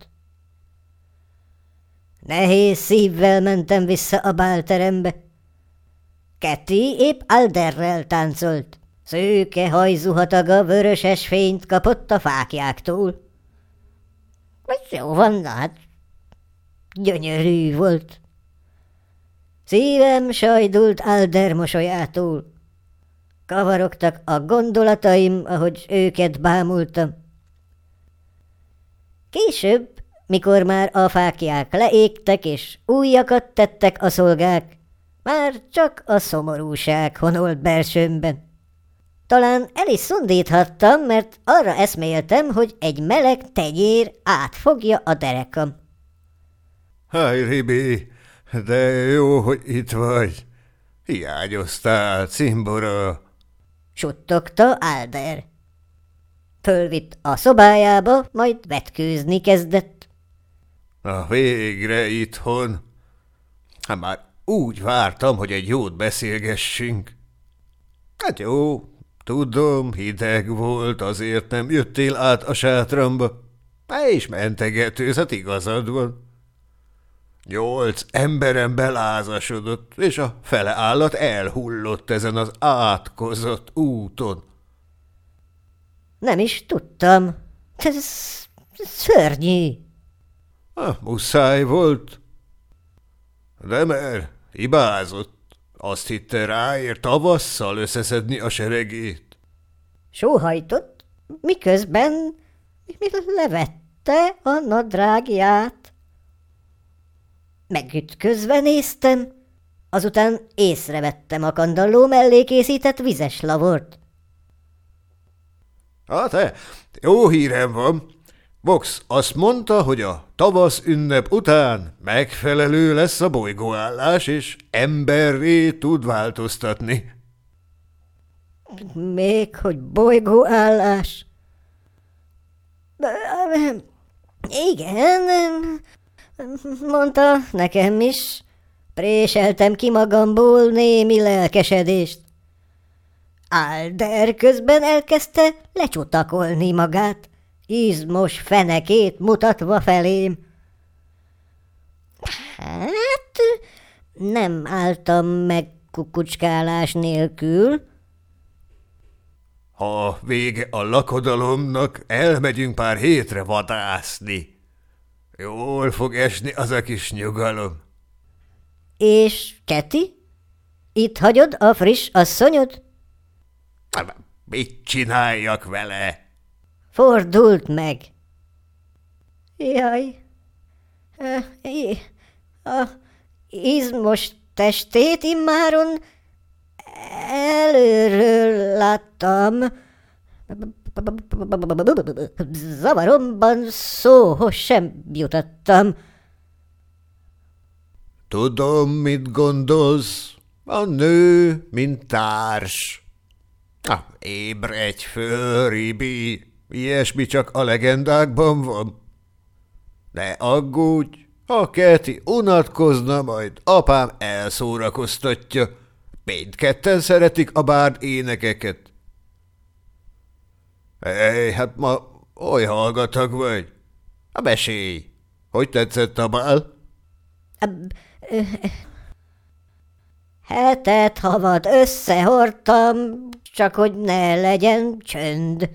Nehéz szívvel mentem vissza a bálterembe. Keti épp Alderrel táncolt. Szőke hajzuhataga vöröses fényt kapott a fákjáktól. Ez jó van, na hát gyönyörű volt. Szívem sajdult Alder mosolyától. Kavarogtak a gondolataim, ahogy őket bámultam. Később, mikor már a fákják leégtek és újakat tettek a szolgák, már csak a szomorúság honolt belsőmben. Talán el is szundíthattam, mert arra eszméltem, hogy egy meleg tenyér átfogja a derekam. Háj, Ribi, de jó, hogy itt vagy. Hiányoztál, cimbora. Suttogta Alder. Fölvitt a szobájába, majd vetkőzni kezdett. Na végre itthon. Hát már úgy vártam, hogy egy jót beszélgessünk. Hát jó, tudom, hideg volt, azért nem jöttél át a sátramba. Há, és mentegetőzhet igazad van. Nyolc emberen belázasodott, és a fele állat elhullott ezen az átkozott úton. Nem is tudtam. Ez szörnyű. Ha, muszáj volt. De mert hibázott. Azt hitte ráér tavasszal összeszedni a seregét. Sóhajtott, miközben levette a nadrágját. Megütközve néztem, azután észrevettem a kandalló mellé készített vizes lavort. Hát te, jó hírem van. Vox azt mondta, hogy a tavasz ünnep után megfelelő lesz a bolygóállás, és emberré tud változtatni. Még hogy bolygóállás. Igen, mondta nekem is. Préseltem ki magamból némi lelkesedést. Alder közben elkezdte lecsutakolni magát, izmos fenekét mutatva felém. Hát, nem álltam meg kukucskálás nélkül. Ha vége a lakodalomnak, elmegyünk pár hétre vadászni. Jól fog esni az a kis nyugalom. És Keti? Itt hagyod a friss asszonyod? Mit csináljak vele? Fordult meg. Jaj, A izmos testét immáron előről láttam. Zavaromban szóhoz sem jutottam. Tudom, mit gondolsz. A nő, mint társ. Ah, ébredj föl, Ribi. Ilyesmi csak a legendákban van. Ne aggódj, ha Keti unatkozna, majd apám elszórakoztatja. Mindketten szeretik a bárd énekeket. Hely, hát ma oly hallgatag vagy. A mesélj, hogy tetszett a bál? Hetet havat összehordtam, csak hogy ne legyen csönd.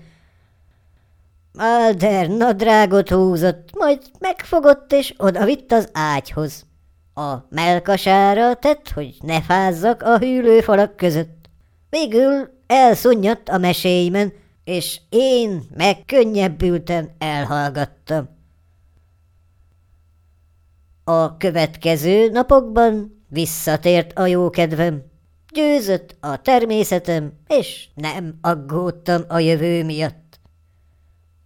Alder nadrágot húzott, majd megfogott és odavitt az ágyhoz. A melkasára tett, hogy ne fázzak a hűlőfalak között. Végül elszunyadt a meséimen, és én megkönnyebbülten elhallgattam. A következő napokban visszatért a jókedvem, győzött a természetem, és nem aggódtam a jövő miatt.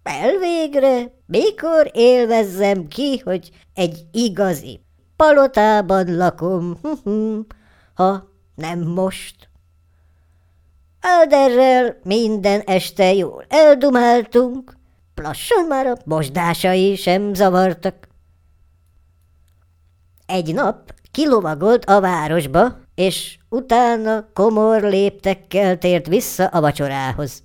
Elvégre, mikor élvezzem ki, hogy egy igazi palotában lakom, ha nem most. Alderrel minden este jól eldumáltunk, lassan már a mosdásai sem zavartak. Egy nap kilovagolt a városba, és utána komor léptekkel tért vissza a vacsorához.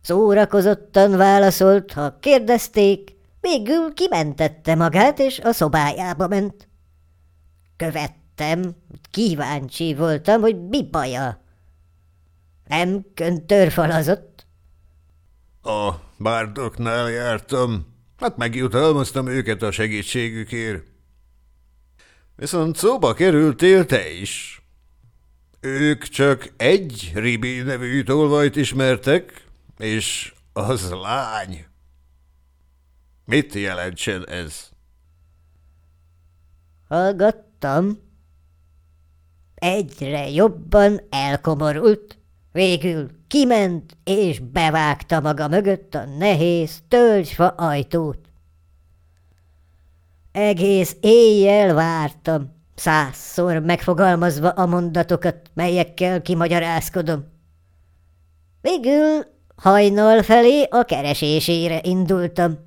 Szórakozottan válaszolt, ha kérdezték, végül kimentette magát, és a szobájába ment. Követtem, kíváncsi voltam, hogy mi baja. Nem köntörfalazott. A bárdoknál jártam, hát megjutalmaztam őket a segítségükért. Viszont szóba kerültél te is. Ők csak egy Ribi nevű tolvajt ismertek, és az lány. Mit jelentsen ez? Hallgattam. Egyre jobban elkomorult. Végül kiment és bevágta maga mögött a nehéz tölgyfa ajtót. Egész éjjel vártam, százszor megfogalmazva a mondatokat, melyekkel kimagyarázkodom. Végül hajnal felé a keresésére indultam.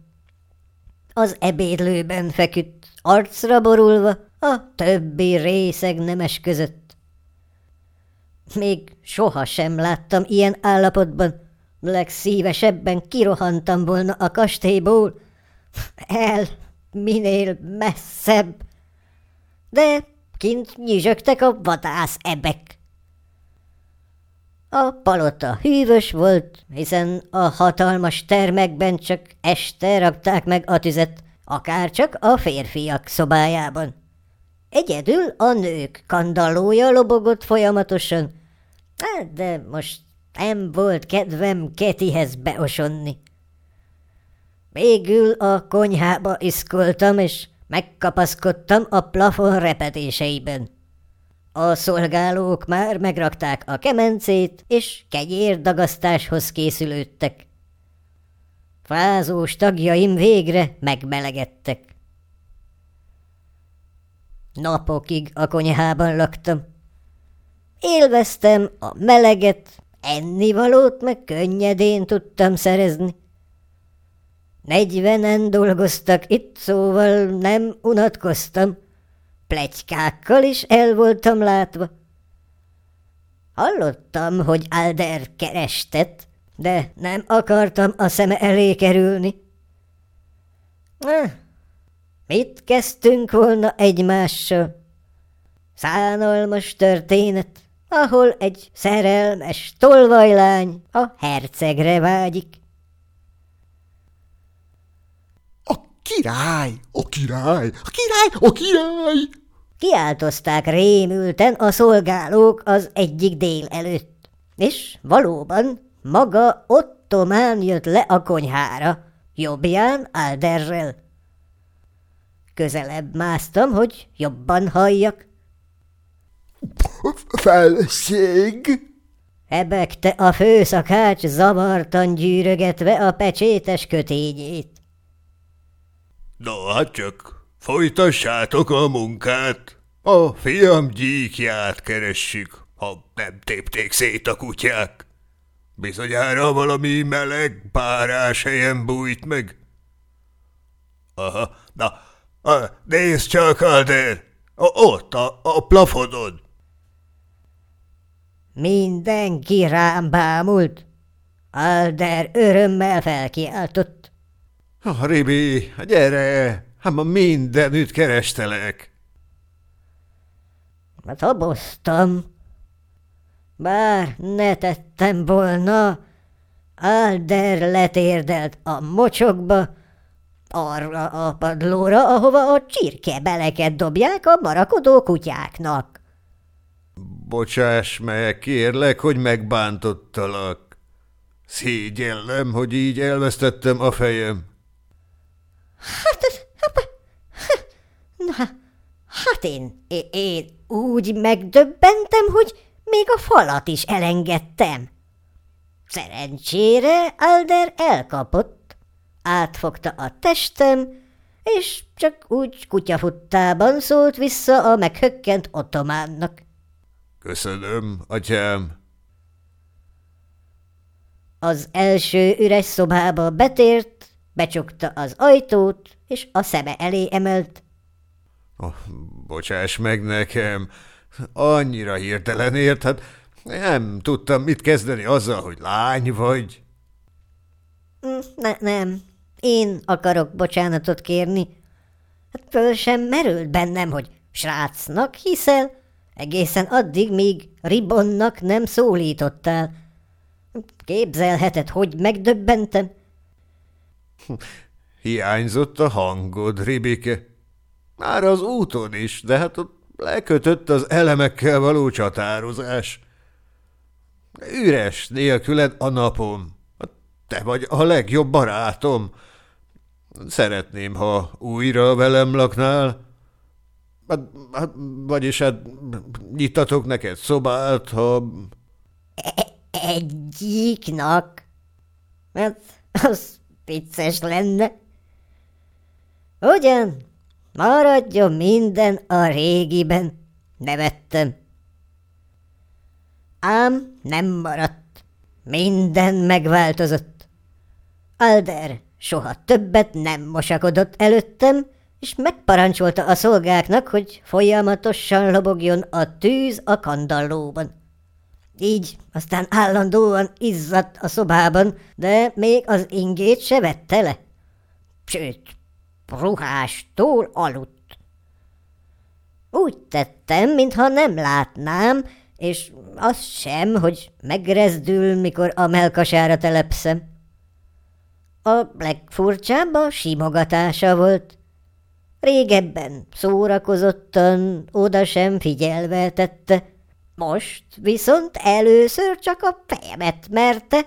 Az ebédlőben feküdt, arcra borulva, a többi részeg nemes között. Még sohasem láttam ilyen állapotban, legszívesebben kirohantam volna a kastélyból, el minél messzebb. De kint nyizsögtek a vadász ebek. A palota hűvös volt, hiszen a hatalmas termekben csak este rakták meg a tüzet, akár csak a férfiak szobájában. Egyedül a nők kandallója lobogott folyamatosan, hát de most nem volt kedvem Ketihez beosonni. Végül a konyhába iszkoltam, és megkapaszkodtam a plafon repedéseiben. A szolgálók már megrakták a kemencét, és kegyérdagasztáshoz készülődtek. Fázós tagjaim végre megmelegedtek. Napokig a konyhában laktam. Élveztem a meleget, ennivalót meg könnyedén tudtam szerezni. Negyvenen dolgoztak itt, szóval nem unatkoztam. Plegykákkal is el voltam látva. Hallottam, hogy Alder kerestet, de nem akartam a szeme elé kerülni. Na, mit kezdtünk volna egymással? Szánalmas történet, ahol egy szerelmes tolvajlány a hercegre vágyik. Király! A király! A király! A király! Kiáltozták rémülten a szolgálók az egyik dél előtt. És valóban maga Ottomán jött le a konyhára, jobbján Alderrel. közelebb másztam, hogy jobban halljak. Felség! Ebegte a főszakács zavartan gyűrögetve a pecsétes kötényét. Na hát csak folytassátok a munkát. A fiam gyíkját keressük, ha nem tépték szét a kutyák. Bizonyára valami meleg, párás helyen bújt meg. Aha, na, a, nézd csak, Alder! A, ott, a, a plafonod. Mindenki rám bámult. Alder örömmel felkiáltott. Ah, Ribi, gyere, hát ma mindenütt kerestelek. Hát haboztam. Bár ne tettem volna, Alder letérdelt a mocsokba, arra a padlóra, ahova a csirkebeleket dobják a marakodó kutyáknak. Bocsáss meg, kérlek, hogy megbántottalak. Szégyellem, hogy így elvesztettem a fejem. Na, hát én, én, én úgy megdöbbentem, hogy még a falat is elengedtem. Szerencsére Alder elkapott, átfogta a testem, és csak úgy kutyafuttában szólt vissza a meghökkent ottománnak. Köszönöm, atyám. Az első üres szobába betért, becsukta az ajtót, és a szeme elé emelt. Oh, bocsáss meg nekem, annyira hirtelen ért, hát nem tudtam mit kezdeni azzal, hogy lány vagy. "Mm, Ne, nem, én akarok bocsánatot kérni. Hát föl sem merült bennem, hogy srácnak hiszel, egészen addig, míg Ribonnak nem szólítottál. Képzelheted, hogy megdöbbentem? Hiányzott a hangod, Ribike. Már az úton is, de hát ott lekötött az elemekkel való csatározás. Üres nélküled a napom. Te vagy a legjobb barátom. Szeretném, ha újra velem laknál. Hát, hát, vagyis hát nyitatok neked szobát, ha... Egyiknak? Hát, az vicces lenne. Ugyan, maradjon minden a régiben, nevettem. Ám nem maradt. Minden megváltozott. Alder soha többet nem mosakodott előttem, és megparancsolta a szolgáknak, hogy folyamatosan lobogjon a tűz a kandallóban. Így aztán állandóan izzadt a szobában, de még az ingét se vette le. Sőt, ruhástól aludt. Úgy tettem, mintha nem látnám, és az sem, hogy megrezdül, mikor a melkasára telepszem. A legfurcsább a simogatása volt. Régebben szórakozottan, oda sem figyelve tette, most viszont először csak a fejemet merte,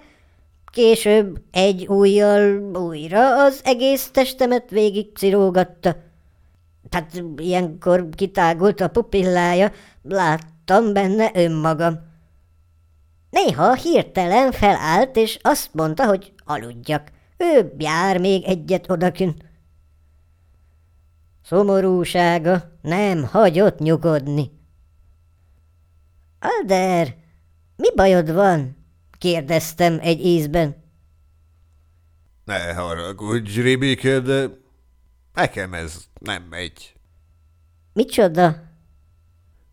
később egy ujjal újra az egész testemet végig cirógatta. Tehát ilyenkor kitágult a pupillája, láttam benne önmagam. Néha hirtelen felállt, és azt mondta, hogy aludjak. Ő jár még egyet odakün. Szomorúsága nem hagyott nyugodni. Alder, mi bajod van? kérdeztem egy ízben. Ne haragudj, Ribike, de nekem ez nem megy. Micsoda?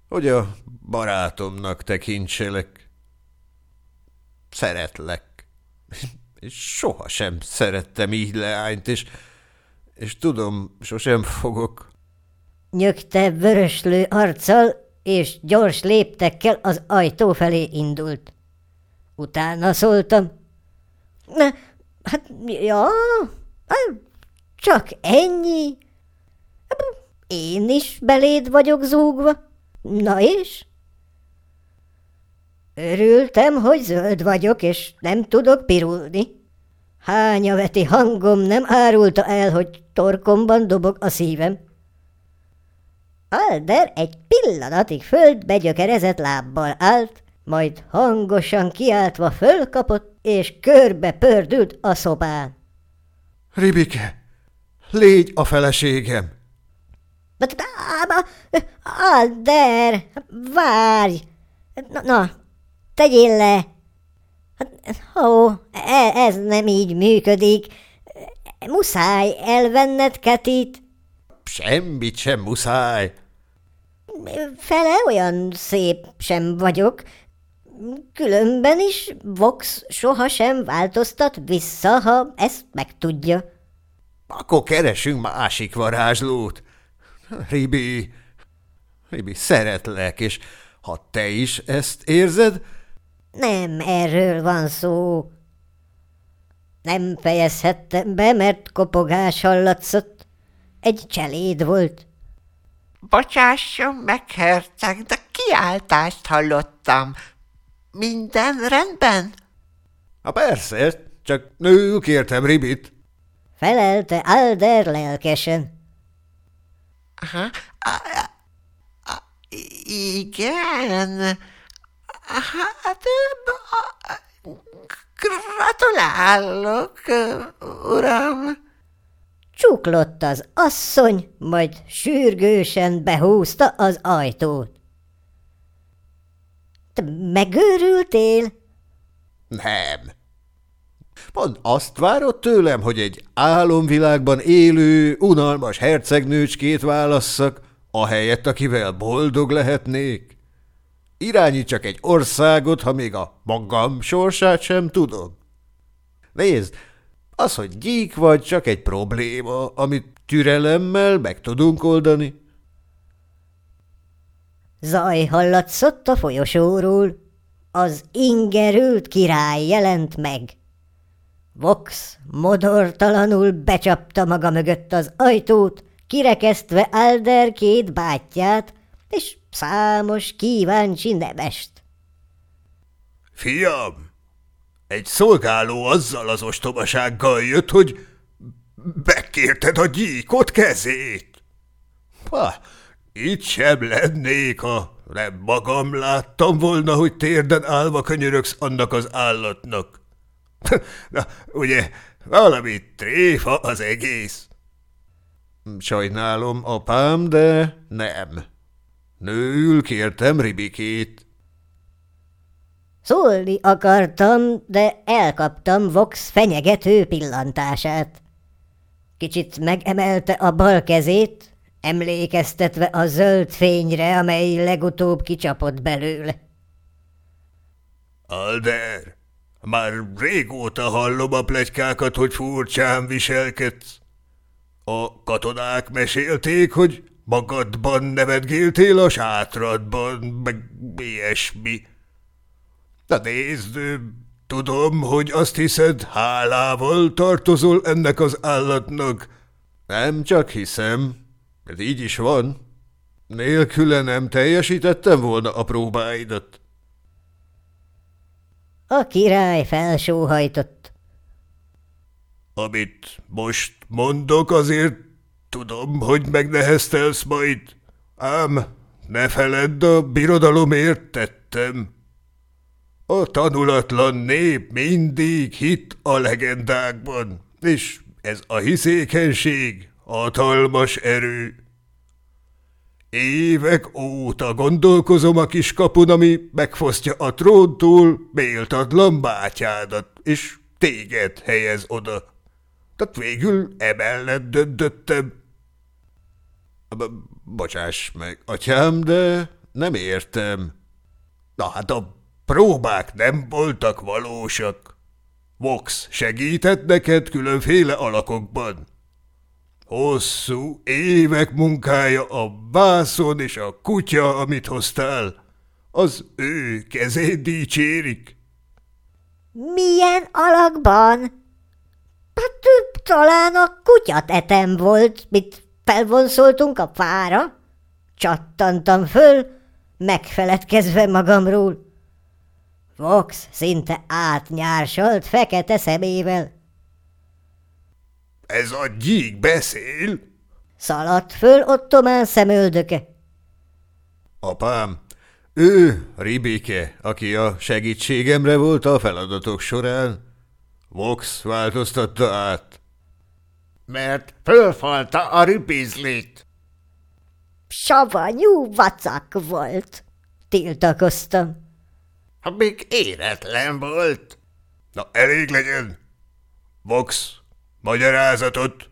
Hogy a barátomnak tekintselek. Szeretlek. És soha sem szerettem így leányt, és, és tudom, sosem fogok. Nyögte vöröslő arccal, és gyors léptekkel az ajtó felé indult. Utána szóltam. Ne, hát, ja, hát, csak ennyi. Én is beléd vagyok zúgva. Na és? Örültem, hogy zöld vagyok, és nem tudok pirulni. Hányaveti hangom nem árulta el, hogy torkomban dobog a szívem. Alder egy pillanatig földbe gyökerezett lábbal állt, majd hangosan kiáltva fölkapott, és körbe pördült a szobán. Ribike, légy a feleségem! Alder, várj! Na, na tegyél le! Ó, e, ez nem így működik. Muszáj elvenned Ketit. Semmit sem muszáj. Fele olyan szép sem vagyok. Különben is Vox sohasem változtat vissza, ha ezt megtudja. Akkor keresünk másik varázslót. Ribi, Ribi, szeretlek, és ha te is ezt érzed... Nem erről van szó. Nem fejezhettem be, mert kopogás hallatszott. Egy cseléd volt. Bocsásson meg, herceg, de kiáltást hallottam. Minden rendben? Ha persze, csak nőül kértem Ribit. Felelte Alder lelkesen. Aha, a, a, igen, hát gratulálok, uram. Csuklott az asszony, majd sürgősen behúzta az ajtót. Te megőrültél? Nem. Pont azt várott tőlem, hogy egy álomvilágban élő, unalmas hercegnőcskét válasszak, ahelyett, akivel boldog lehetnék. csak egy országot, ha még a magam sorsát sem tudom. Nézd, az, hogy gyík vagy, csak egy probléma, amit türelemmel meg tudunk oldani. Zaj hallatszott a folyosóról. Az ingerült király jelent meg. Vox modortalanul becsapta maga mögött az ajtót, kirekesztve Alder két bátyját, és számos kíváncsi nevest. Fiam, egy szolgáló azzal az ostobasággal jött, hogy bekérted a gyíkot kezét. Ha, itt sem lennék, ha nem magam láttam volna, hogy térden állva könyörögsz annak az állatnak. Na, ugye, valami tréfa az egész. Sajnálom, apám, de nem. Nőül kértem Ribikét. Szólni akartam, de elkaptam Vox fenyegető pillantását. Kicsit megemelte a bal kezét, emlékeztetve a zöld fényre, amely legutóbb kicsapott belőle. Alder, már régóta hallom a plegykákat, hogy furcsán viselkedsz. A katonák mesélték, hogy magadban nevetgéltél a sátradban, meg ilyesmi. Na nézd, tudom, hogy azt hiszed, hálával tartozol ennek az állatnak. Nem csak hiszem, ez így is van. Nélküle nem teljesítettem volna a próbáidat. A király felsóhajtott. Amit most mondok, azért tudom, hogy megneheztelsz majd, ám ne feledd, a birodalomért tettem. A tanulatlan nép mindig hit a legendákban, és ez a hiszékenység hatalmas erő. Évek óta gondolkozom a kis kapun, ami megfosztja a tróntól méltatlan bátyádat, és téged helyez oda. Tehát végül emellett döntöttem. Bocsáss meg, atyám, de nem értem. Na hát a próbák nem voltak valósak. Vox segített neked különféle alakokban. Hosszú évek munkája a vászon és a kutya, amit hoztál, az ő kezét dicsérik. Milyen alakban? Hát talán a kutyatetem volt, mit felvonszoltunk a fára. Csattantam föl, megfeledkezve magamról. Vox szinte átnyársalt fekete szemével. Ez a gyík beszél? Szaladt föl ottomán szemöldöke. Apám, ő Ribike, aki a segítségemre volt a feladatok során. Vox változtatta át. Mert fölfalta a ribizlit. Savanyú vacak volt, tiltakoztam. Ha még éretlen volt. Na, elég legyen. Vox, magyarázatot.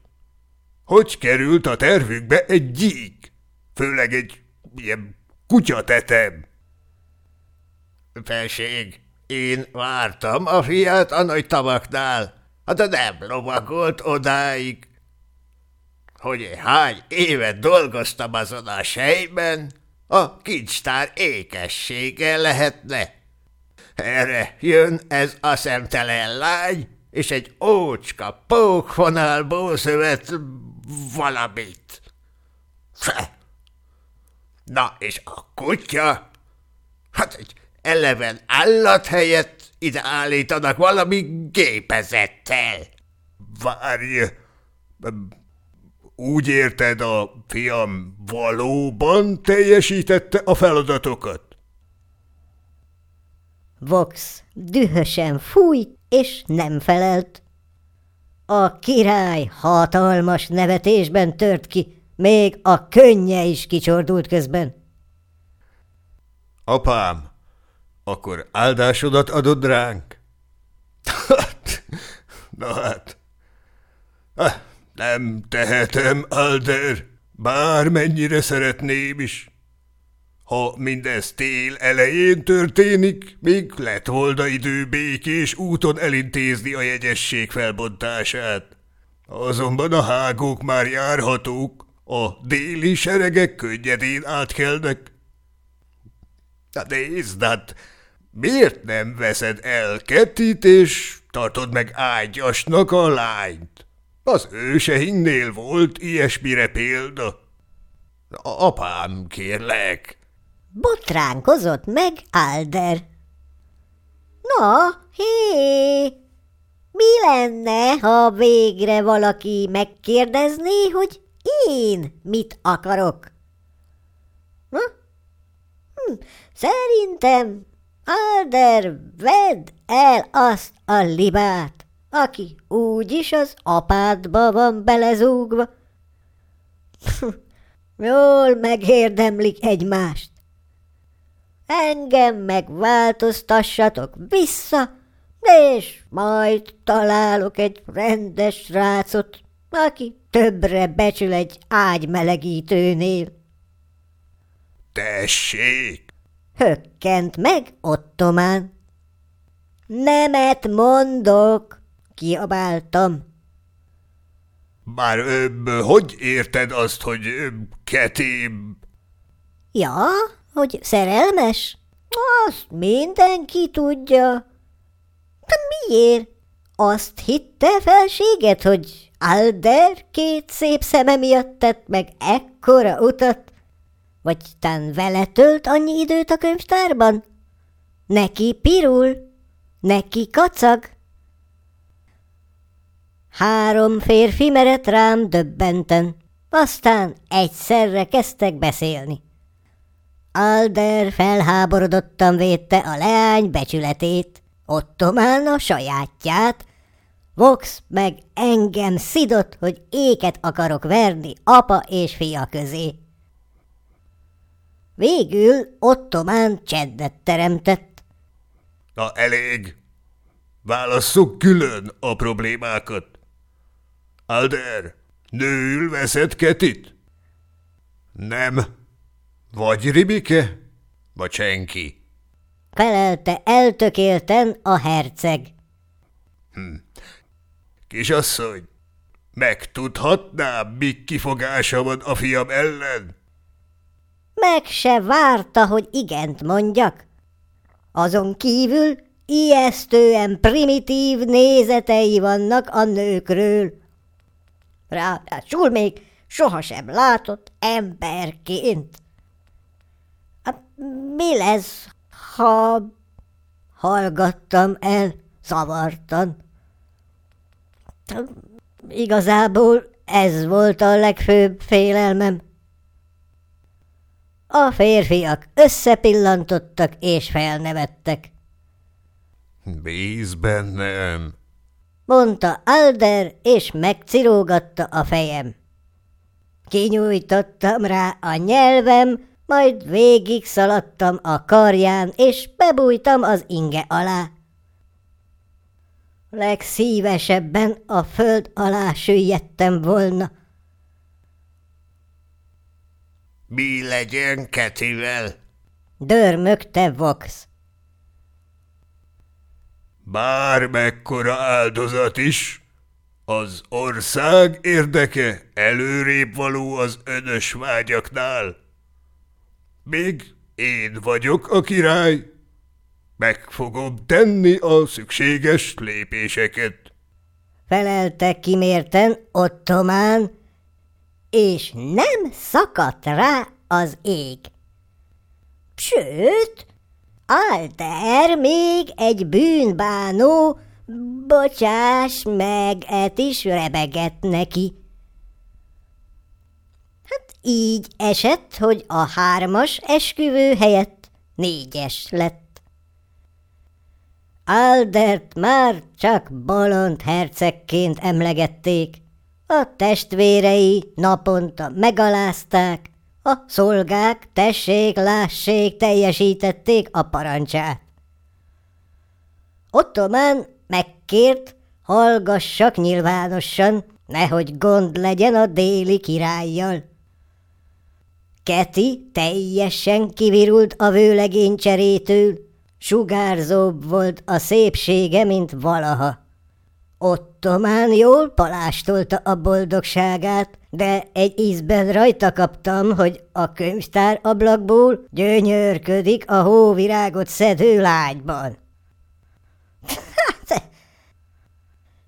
Hogy került a tervükbe egy gyík? Főleg egy ilyen kutyatetem. Felség, én vártam a fiát a nagy tavaknál, de nem lovagolt odáig. Hogy hány évet dolgoztam azon a sejben, a kincstár ékessége lehetne. Erre jön ez a szemtelen lány, és egy ócska pókfonálból szövet valamit. Na, és a kutya? Hát egy eleven állat helyett ide állítanak valami gépezettel. Várj, úgy érted, a fiam valóban teljesítette a feladatokat? Vox dühösen fújt, és nem felelt. A király hatalmas nevetésben tört ki, még a könnye is kicsordult közben. Apám, akkor áldásodat adod ránk? Hát, na hát, nem tehetem, Alder, bármennyire szeretném is. Ha mindez tél elején történik, még lett volna idő békés úton elintézni a jegyesség felbontását. Azonban a hágók már járhatók, a déli seregek könnyedén átkelnek. Na nézd, hát miért nem veszed el Kettit, és tartod meg ágyasnak a lányt? Az őseinknél volt ilyesmire példa. Apám, kérlek. Botránkozott meg Alder. Na, hé, mi lenne, ha végre valaki megkérdezné, hogy én mit akarok? Hm? Hm, szerintem, Alder, vedd el azt a libát, aki úgyis az apádba van belezúgva. Jól megérdemlik egymást. Engem megváltoztassatok vissza, és majd találok egy rendes rácot, aki többre becsül egy ágymelegítőnél. Tessék! Hökkent meg Ottomán. Nemet mondok, kiabáltam. Már öbb, hogy érted azt, hogy Keti... Ja, hogy szerelmes? Azt mindenki tudja. De miért? Azt hitte felséget, hogy Alder két szép szeme miatt tett meg ekkora utat? Vagy tán vele tölt annyi időt a könyvtárban? Neki pirul? Neki kacag? Három férfi merett rám döbbenten, aztán egyszerre kezdtek beszélni. Alder felháborodottan védte a leány becsületét, Ottomán a sajátját, Vox meg engem szidott, hogy éket akarok verni apa és fia közé. Végül Ottomán csendet teremtett. Na elég, válasszuk külön a problémákat. Alder, nőül veszed Ketit? Nem. Vagy Ribike, vagy senki. Felelte eltökélten a herceg. Hm. Kisasszony, megtudhatnám, mi kifogása van a fiam ellen? Meg se várta, hogy igent mondjak. Azon kívül ijesztően primitív nézetei vannak a nőkről. Ráadásul még sohasem látott emberként. Mi lesz, ha... Hallgattam el zavartan. Igazából ez volt a legfőbb félelmem. A férfiak összepillantottak és felnevettek. Bíz bennem, mondta Alder, és megcirógatta a fejem. Kinyújtottam rá a nyelvem, majd végig szaladtam a karján, és bebújtam az inge alá. Legszívesebben a föld alá süllyedtem volna. Mi legyen Ketivel? Dörmögte Vox. Bármekkora áldozat is, az ország érdeke előrébb való az önös vágyaknál. Még én vagyok a király. Meg fogom tenni a szükséges lépéseket. Felelte kimérten ottomán, és nem szakadt rá az ég. Sőt, Alter még egy bűnbánó, bocsáss meg, et is rebegett neki. Így esett, hogy a hármas esküvő helyett négyes lett. Aldert már csak bolond hercegként emlegették, a testvérei naponta megalázták, a szolgák tessék, lássék, teljesítették a parancsát. Ottomán megkért, hallgassak nyilvánosan, nehogy gond legyen a déli királlyal. Keti teljesen kivirult a vőlegény cserétől, sugárzóbb volt a szépsége, mint valaha. Ottomán jól palástolta a boldogságát, de egy ízben rajta kaptam, hogy a könyvtár ablakból gyönyörködik a hóvirágot szedő lágyban. Hát,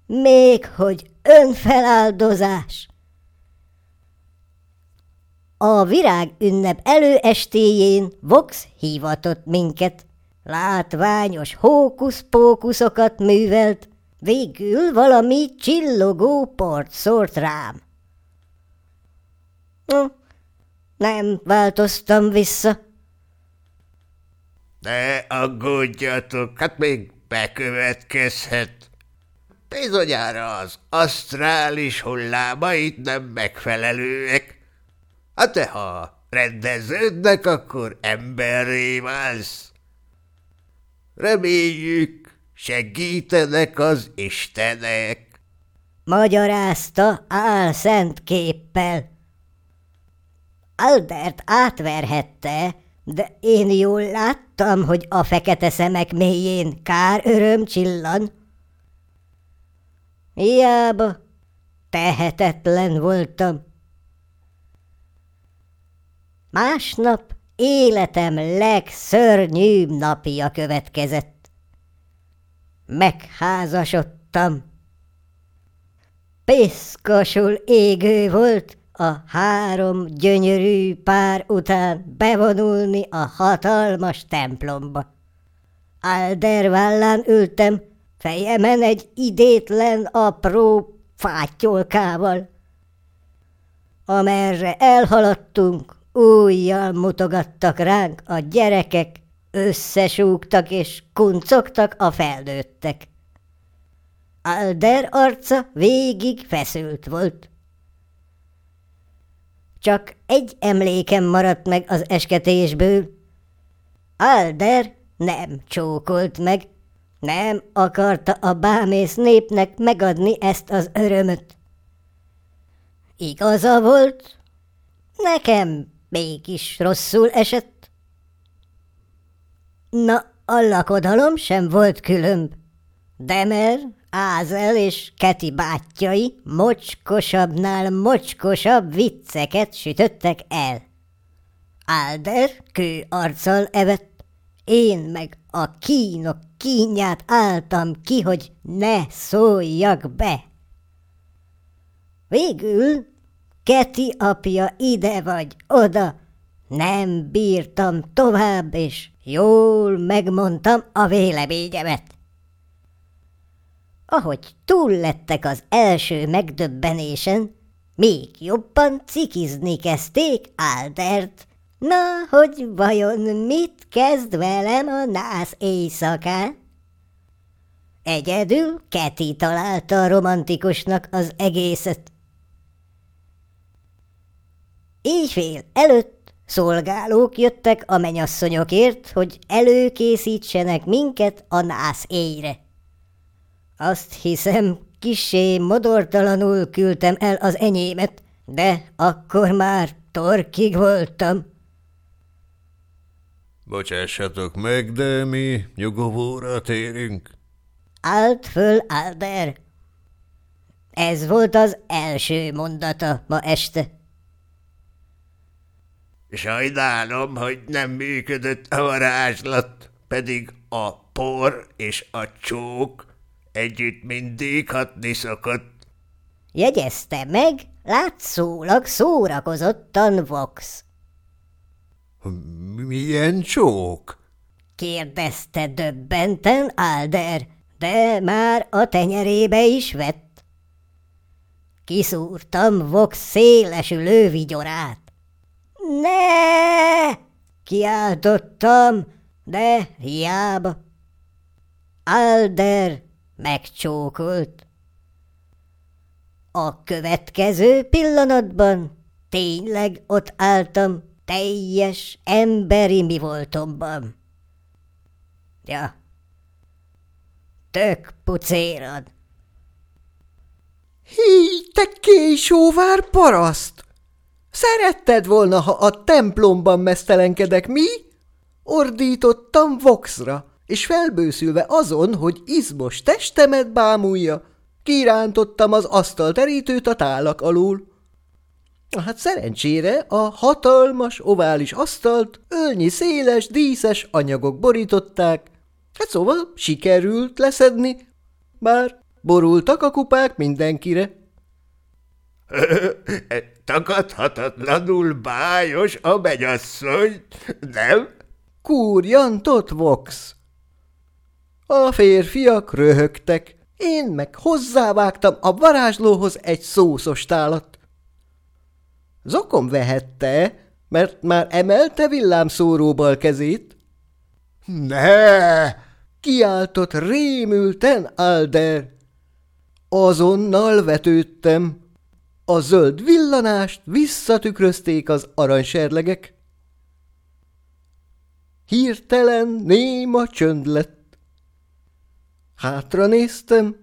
még hogy önfeláldozás! A virág ünnep előestéjén Vox hívatott minket. Látványos hókusz-pókuszokat művelt, Végül valami csillogó port szórt rám. Nem változtam vissza. Ne aggódjatok, hát még bekövetkezhet. Bizonyára az asztrális hullámait nem megfelelőek. Hát te ha rendeződnek, akkor emberré válsz. Reméljük, Segítenek az istenek! Magyarázta álszent képpel. Albert átverhette, de én jól láttam, hogy a fekete szemek mélyén kár öröm csillan. Hiába tehetetlen voltam. Másnap életem legszörnyűbb napja következett megházasodtam. Piszkosul égő volt a három gyönyörű pár után bevonulni a hatalmas templomba. Alder vállán ültem, fejemen egy idétlen apró fátyolkával. Amerre elhaladtunk, újjal mutogattak ránk a gyerekek, Összesúgtak és kuncogtak a felnőttek. Alder arca végig feszült volt. Csak egy emlékem maradt meg az esketésből. Alder nem csókolt meg, nem akarta a bámész népnek megadni ezt az örömöt. Igaza volt, nekem mégis rosszul esett. Na, a lakodalom sem volt különb. Demer, Ázel és Keti bátyjai mocskosabbnál mocskosabb vicceket sütöttek el. Alder kő arccal evett, én meg a kínok kínját álltam ki, hogy ne szóljak be. Végül Keti apja ide vagy oda, nem bírtam tovább, és Jól megmondtam a véleményemet. Ahogy túl lettek az első megdöbbenésen, még jobban cikizni kezdték Aldert, Na, hogy vajon mit kezd velem a nász éjszakán? Egyedül Keti találta romantikusnak az egészet. Éjfél előtt szolgálók jöttek a menyasszonyokért, hogy előkészítsenek minket a nász éjre. Azt hiszem, kisé modortalanul küldtem el az enyémet, de akkor már torkig voltam. Bocsássatok meg, de mi nyugovóra térünk. Állt föl Alder. Ez volt az első mondata ma este. Sajnálom, hogy nem működött a varázslat, pedig a por és a csók együtt mindig hatni szokott. Jegyezte meg, látszólag szórakozottan Vox. Milyen csók? Kérdezte döbbenten Alder, de már a tenyerébe is vett. Kiszúrtam Vox szélesülő vigyorát. Ne! Kiáltottam, de hiába. Alder megcsókolt. A következő pillanatban tényleg ott álltam, teljes emberi mi voltomban. Ja, tök pucérad. Hí, te késóvár paraszt! Szeretted volna, ha a templomban mesztelenkedek, mi? Ordítottam Voxra, és felbőszülve azon, hogy izmos testemet bámulja, kirántottam az asztalterítőt a tálak alul. Hát szerencsére a hatalmas, ovális asztalt ölnyi széles, díszes anyagok borították, hát szóval sikerült leszedni, bár borultak a kupák mindenkire. Takadhatatlanul bájos a menyasszony, nem? Kúrjantott Vox. A férfiak röhögtek, én meg hozzávágtam a varázslóhoz egy szószos tálat. Zokom vehette, mert már emelte villámszóróbal kezét. Ne! Kiáltott rémülten Alder. Azonnal vetődtem. A zöld villanást visszatükrözték az aranyserlegek. Hirtelen néma csönd lett. Hátra néztem.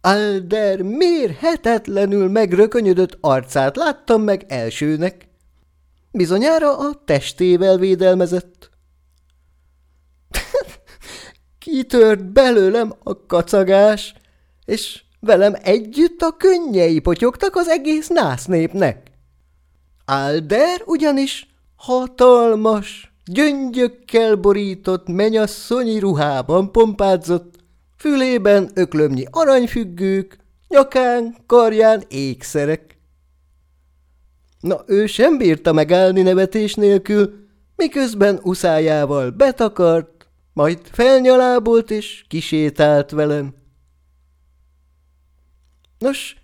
Alder mérhetetlenül megrökönyödött arcát láttam meg elsőnek. Bizonyára a testével védelmezett. Kitört belőlem a kacagás, és velem együtt a könnyei potyogtak az egész násznépnek. Alder ugyanis hatalmas, gyöngyökkel borított menyasszonyi ruhában pompázott, fülében öklömnyi aranyfüggők, nyakán, karján ékszerek. Na, ő sem bírta megállni nevetés nélkül, miközben uszájával betakart, majd felnyalábolt és kisétált velem. Nos,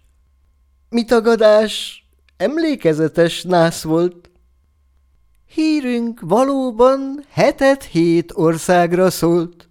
mi tagadás, emlékezetes nász volt. Hírünk valóban hetet hét országra szólt.